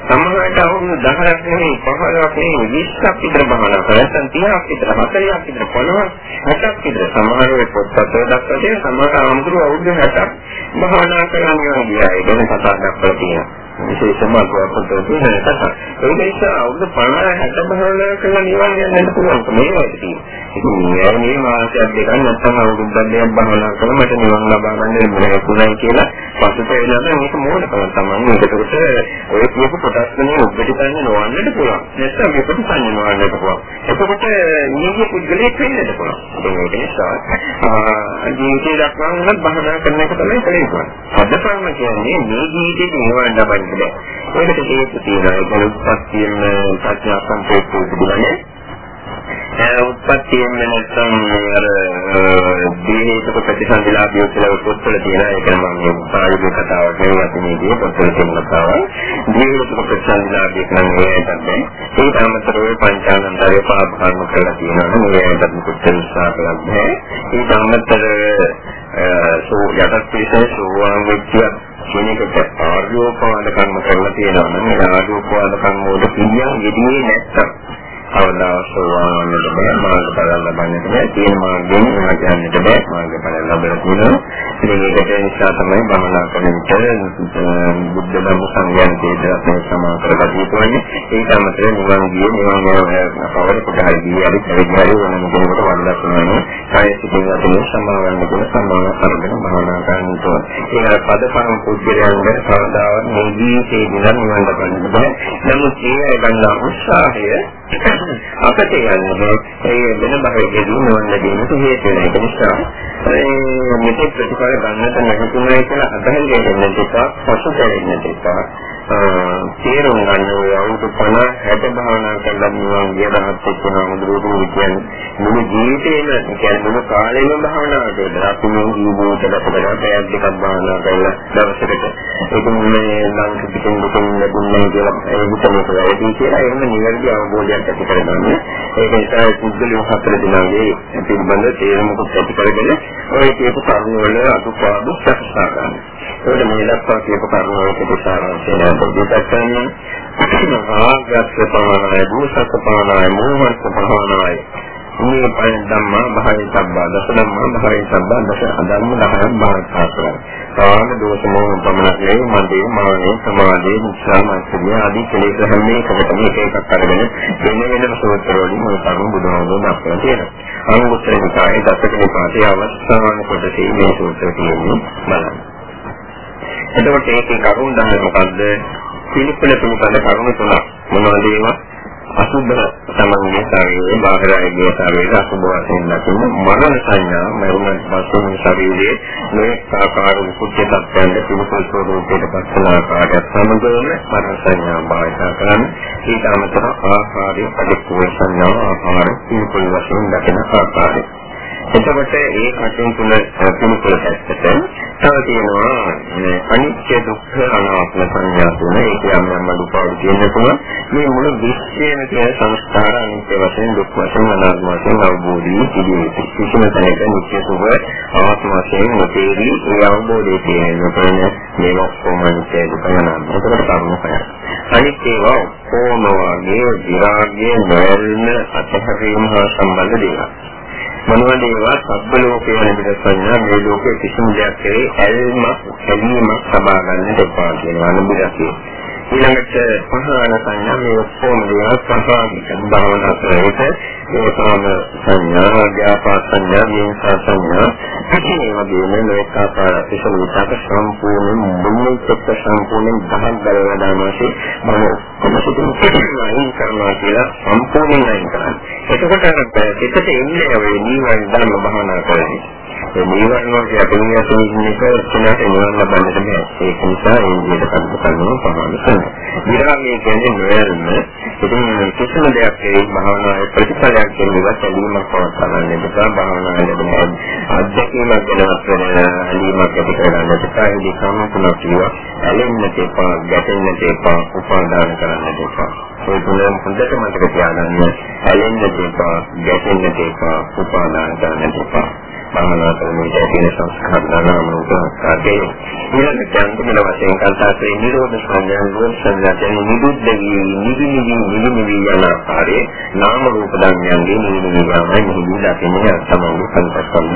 සමහරට අවුරුදු 10ක් නෙවෙයි 15ක් නෙවෙයි 20ක් විතර බහලා කරලා 30ක් විතර 40ක් විතර 50ක් 60ක් විතර සමහර වෙලාවට පොත්පත් දක්වා තියෙන සමහර ආමුදුර අවුරුදු 60ක් බහනා කරනවා කියලා ඒක ගැන කතා දක්වලා තියෙනවා. විශේෂම අගවපතේ තියෙන කතා. ඒ නිසා අවුරුදු 50 60 බහලා කරලා නිවන් යන්නත් පුළුවන් මේ වගේ ඉතින් මේ මේ මාසයක් දෙකක් නැත්නම් අවුරුද්දක් දෙකක් බහලා කරලා මට නිවන් ලබා ගන්න මොනවද කියලා පසුත වෙනවා මේක මොනකම තමයි. ඒකට ඔය කියපු කොටස් වලින් ඔබට ගන්න නොවන්නට පුළුවන්. නැත්නම් මේකට සංය නොවන්නට පුළුවන්. එතකොට නිවිය පුද්ගලයෙක් වෙන්නට පුළුවන්. ඒක නිසා ජීවිතය දක්වා උනත් බහනා කරන එක තමයි කරන්නේ. අදපරම කියන්නේ මේ ජීවිතේ නිවන් ලබන්න බෑ. ඒකට හේතු තියෙනවා. ඒක උත්පත්තියෙන් ප්‍රඥා සම්පූර්ණ තිබුණානේ. ඒ උත්පත්තියෙන් නැත්නම් අර දීහිතක ප්‍රතිසන්දිලාභිය කියලා පොත්වල තියෙන ඒක නම් මේ ප්‍රායෝගික කතාවක් නෙවෙයි අපි මේ දී පොත්වල තියෙන කතාවක්. දීහිතක ප්‍රතිසන්දිලාභිය කියන්නේ ඒකත් ඒක අමතරව පංචානන්දරේ පාපකර්ම කරලා තියෙනවා. මේකට මුකුත් උත්සාහ කරන්නේ. ඒක අමතර සෝ යටත් විශේෂ සෝවාන් වෙච්ච කෙනෙකුට ආර්යෝපවාද කර්ම කරලා තියෙනවා නම් ඒ ආර්යෝපවාද කර්ම වල පිළියම් යෙදුනේ නැත්තම් අවදාසෝවාන්නට බෑ මාර්ගඵල ලබන්නට බෑ තියෙන මාර්ගයෙන් එහාට යන්නට බෑ මාර්ගඵල ලැබෙන තුන ඉතින් ඒකට නිසා තමයි භවනා කරන විට බුද්ධ ධර්ම සංඥාන් තේදරත් සමා කරලා තියෙන්නේ ඒක අමතර නිවන් ගියේ නිවන් පවර කොටහයි ගියේ අර පරිග්‍රහය වෙන කෙනෙකුට වඩා කරනවා කාය සිතින් අතේ සමාවන්න කියන සමාන කරගෙන භවනා කරන්න ඕන ඒක පදපරම පුද්ගලයන්ගේ සාදාවත් මේ ජීවිතේ දින නිවන් ලබන්න බෑ නමුත් ඒ ගන්නා උත්සාහය අපට යන්නේ ඒ වෙන බාහිරදී නොවන්න දෙන්නට හේතු වෙන එක නිසා ඒ මෙතෙක් ප්‍රතිඵල ගන්නට නැතුණයි කියලා අදහන් දෙන්න දෙපා පසුතැවෙන්න දෙපා. තේරුම් ගන්න ඔය අවුරුදු 50 60 භාවනා කරලා නිවන් ගිය රහත් එක්කම මුදුරුවෝ කියන්නේ මුළු ජීවිතේම කියන්නේ මුළු කාලෙම භාවනා කරලා අපි මේ ජීවිතේ ගතකරලා පැයක් දෙකක් භාවනා කරලා දවසකට ඒක මේ නම් පිටින් දුකින් ලැබුණේ කියලා ඒ හිතන්නේ වැඩි කියලා එහෙම නිවැරදි අවබෝධයක් ඇති කරගන්න. ඒක නිසා පුද්ගලික හතර දිනාගේ පිළිබඳ තේරුමක් ඇති කරගෙන ඔය කියපු කරුණ වල අතුපාඩු සකසා ගන්න. ඒකට මේ දක්වා කියපු කරුණ වලට සාරාංශය දෙපැත්තෙන් රාගස්ස පවනයි භූසස්ස පවනයි මෝහස්ස පවනයි මේ පය ධම්මා භාවය සබ්බා දස ධම්මා භාවය සබ්බා දස අධම්ම දහයන් භාවිතා කරනවා. කාම දෝෂ මොහ පමණක් නෙවෙයි මන්දේ මානේ සමාධි මුක්ඛා මාර්ගය ආදී කෙලෙස් හැම එකකටම එක එකක් අරගෙන වෙන වෙනම සූත්‍ර වලින් මේ කරුණු බුදුහාමුදුරුවෝ දක්වලා තියෙනවා. අනුත්තර නිකායේ දසක නිපාතයේ අවස්ථාන කොටසේ මේ සූත්‍රය තියෙන්නේ බලන්න. එතකොට ඒකේ කරුණ තමයි මොකද්ද? පිළිපල පිළිබඳ කරුණ තුනක්. මොනවද ඒවා? අසුබ සමන්ගේ ශරීරයේ බාහිර අයගේ ශරීරයේ අසුබ වශයෙන් දකින්න මරණ සංඥා මරණ වශයෙන් ශරීරයේ මේ ආකාර විසුද්ධි තත්ත්වයන් පිළිපල ස්වරූපයට පස්සන ආකාරයත් සමගම මරණ සංඥා බාහිර කරන ඊට අමතරව ආකාරයේ පරිපූර්ණ සංඥා ආකාර පිළිපල වශයෙන් දකින ආකාරය එතකොට ඒ කටයුතු තුන පිළිතුර පැත්තට තව තියෙනවා අනිත්‍ය දුක්ඛ අනාත්ම සංඥා තුන. ඒක යම් යම් අඩුපාඩු තියෙන තුන. මේ මුළු විශ්වයේම තියෙන සංස්කාර අනිත්‍ය වශයෙන් දුක් වශයෙන් අනාත්ම වශයෙන් අවබෝධී තිබෙන්නේ කිසිම තැනක නිත්‍ය සුභ ආත්ම වශයෙන් නොතේරි ඒ අවබෝධයේ තියෙන මොකද මේ ඔක්කොම අනිත්‍ය දුක්ඛ අනාත්ම. එතකොට කරුණු හයක්. අනිත් ඒවා ඔක්කොම වගේ විරාගයේ නොයල්න අතහැරීම හා සම්බන්ධ දේවල්. මොනවද ඒවා සබ්බ ලෝකේ වෙන විද සංඥා මේ ලෝකේ කිසිම දෙයක් කෙරේ ඇල්මක් හැඟීමක් සබා ගන්නට එපා කියනවා නබිරකේ ඊළඟට පහාන සංඥා මේ ඔක්කොම දේවල් සම්පාදිත භාවනා කරේට ඒ සාම සංඥා ව්‍යාපාද සංඥා විංසා සංඥා. මේ වගේම මේක ආකාර විශේෂ විචාක සම්පූර්ණ මුලින් සත්‍ය සම්පූර්ණ දහම් ගලවලා දානවාසේ මම කොහොමද අයින් කරනවා කියලා සම්පූර්ණයෙන් අයින් කරන්නේ එතකොට අර පිටට එන්නේ ඔය නිවන ධර්ම භාවනා කරන්නේ. ඒ නිවන වගේ අපේ තියෙන එක එතනට නිවන ලබන්නට බෑ. ඒක නිසා ඒ විදිහට කල්ප කරනවා පහළ විරාමයේ කියන්නේ නොයල්ම ඉතින් කිසිම දෙයක් ඒ භාවනාවේ ප්‍රතිඵලයක් කියනවත් ඇලීමක් පවත්වන්න එපා භාවනාවේ ලැබෙන අත්දැකීමක් ගැනවත් වෙන ඇලීමක් ඇති කරගන්න එපා ඒ දෙකම තුනක් කියවා ඇලෙන්නට එපා ගැටෙන්නට එපා උපාදාන කරන්නට එපා ඒ තුන හොඳට මතක තියාගන්න. ඇලෙන්නට එපා ගැටෙන්නට එපා උපාදාන කරන්නට එපා භාවනා කරන්නේ තියෙන සංස්කාර නාම රූප ආදී ඊළඟට අන්තිම වශයෙන් කල්තාසේ නිරෝධ සංඥා නිරෝධ සංඥා කියන්නේ නිදුද්දවි නිදිනිවි නිදිනිවි යන ආකාරයේ නාම රූප ධර්මයන්ගේ නිදිනිවි යාමයි නිදිලා කියන්නේ තමයි සංස්කාර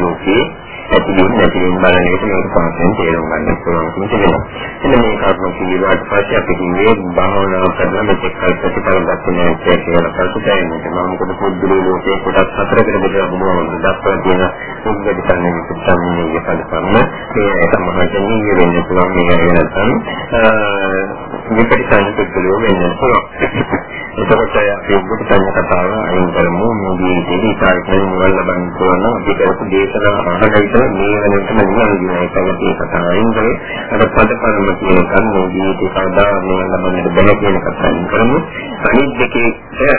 ඇතිවෙන්නේ නැතිවෙන බලන එක මේක පාසෙන් තේරුම් ගන්න පුළුවන් කියලා. එන්න මේ කර්ම පිළිවෙලට පස්සේ අපි කියන්නේ භාවනාව කරලා මෙතෙක් කල් ප්‍රතිඵල ගන්න නැහැ කියලා පසුතැවෙන්නේ. මම මොකද පුදුලේ ලෝකේ කොටස් හතරකට බෙදලා බුදුහාමුදුරුවෝ දක්වලා තියෙන උද්ගත කන්නේ සම්මීය පදපන්න මේ සම්මහජනීය වෙන්න පුළුවන් මේ ගැන නැත්නම් විපරිසං පුදුලෝ වෙන්න පුළුවන්. එතකොට අපි බුදු සසුන කතාව අයින් කරමු මේ ජීවිතේ කාර්යයෙන් නිවන ලබන්න පුළුවන් අපි කරපු දේශනා අහන විට මේ වෙනකම නිවන දින එකකට ඒ කතාව අයින් කරේ අර පදපරම කියන කන්නේ ජීවිතේ කවදා නිවන ලබන්නට බැහැ කියන කතාව කරමු අනිත් දෙකේ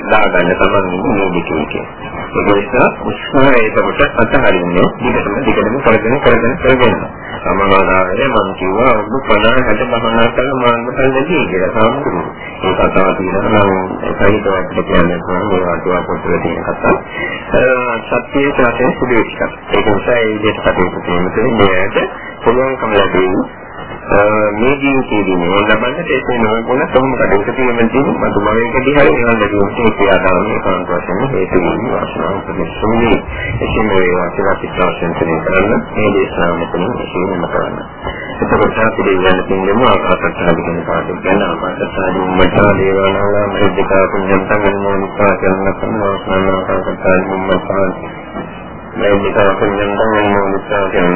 දාගන්න තමයි මේ දෙකේ ඒක නිසා උත්සාහය එතකොට අතහරින්නේ දිගටම දිගටම කරගෙන කරගෙන කරගෙන සමානාවේ මම කිව්වා ඔබ 50 60 බහනා කරලා මාන්නතල් නැති කියලා සාමුදුරු ඒ කතාව තියෙනවා නම් සහිතව අපිට කියන්න පුළුවන් මේ වටුවා පොතේ තියෙන කතාව. සත්‍යයේ සත්‍යයේ සුදු එකක්. ඒක නිසා ඒ විදිහට කටයුතු කිරීම තුළින් පුළුවන්කම ලැබෙන්නේ මේ ජීවිතයේදී මේ ලබන්නට ඒක නොවන කොහොම කටයුතු කිරීමෙන් තියෙන මතුමලේකදී හරි නිවන් දැකීමේ ක්‍රියාදාමයේ කාන්ත වශයෙන් හේතු වීම වාසනාව ප්‍රදේශුනේ එසේම වේවා කියලා සිතාසෙන් කරන්න මේ දේශනාව මෙතන එසේම කරන්න. එතකොට අපි දෙවියන් පින්දෙමු ආකාශත්හාදි කියන පාඩු ගැන ආකාශත්හාදි උම්මතා දේවානාලා මහිද්දකා පුඤ්ඤන්තං අනුමෝදිතා කරන කම්මෝස්නාන ආකාශත්හාදි උම්මතා මේක පුඤ්ඤන්තං මොනිසා කියන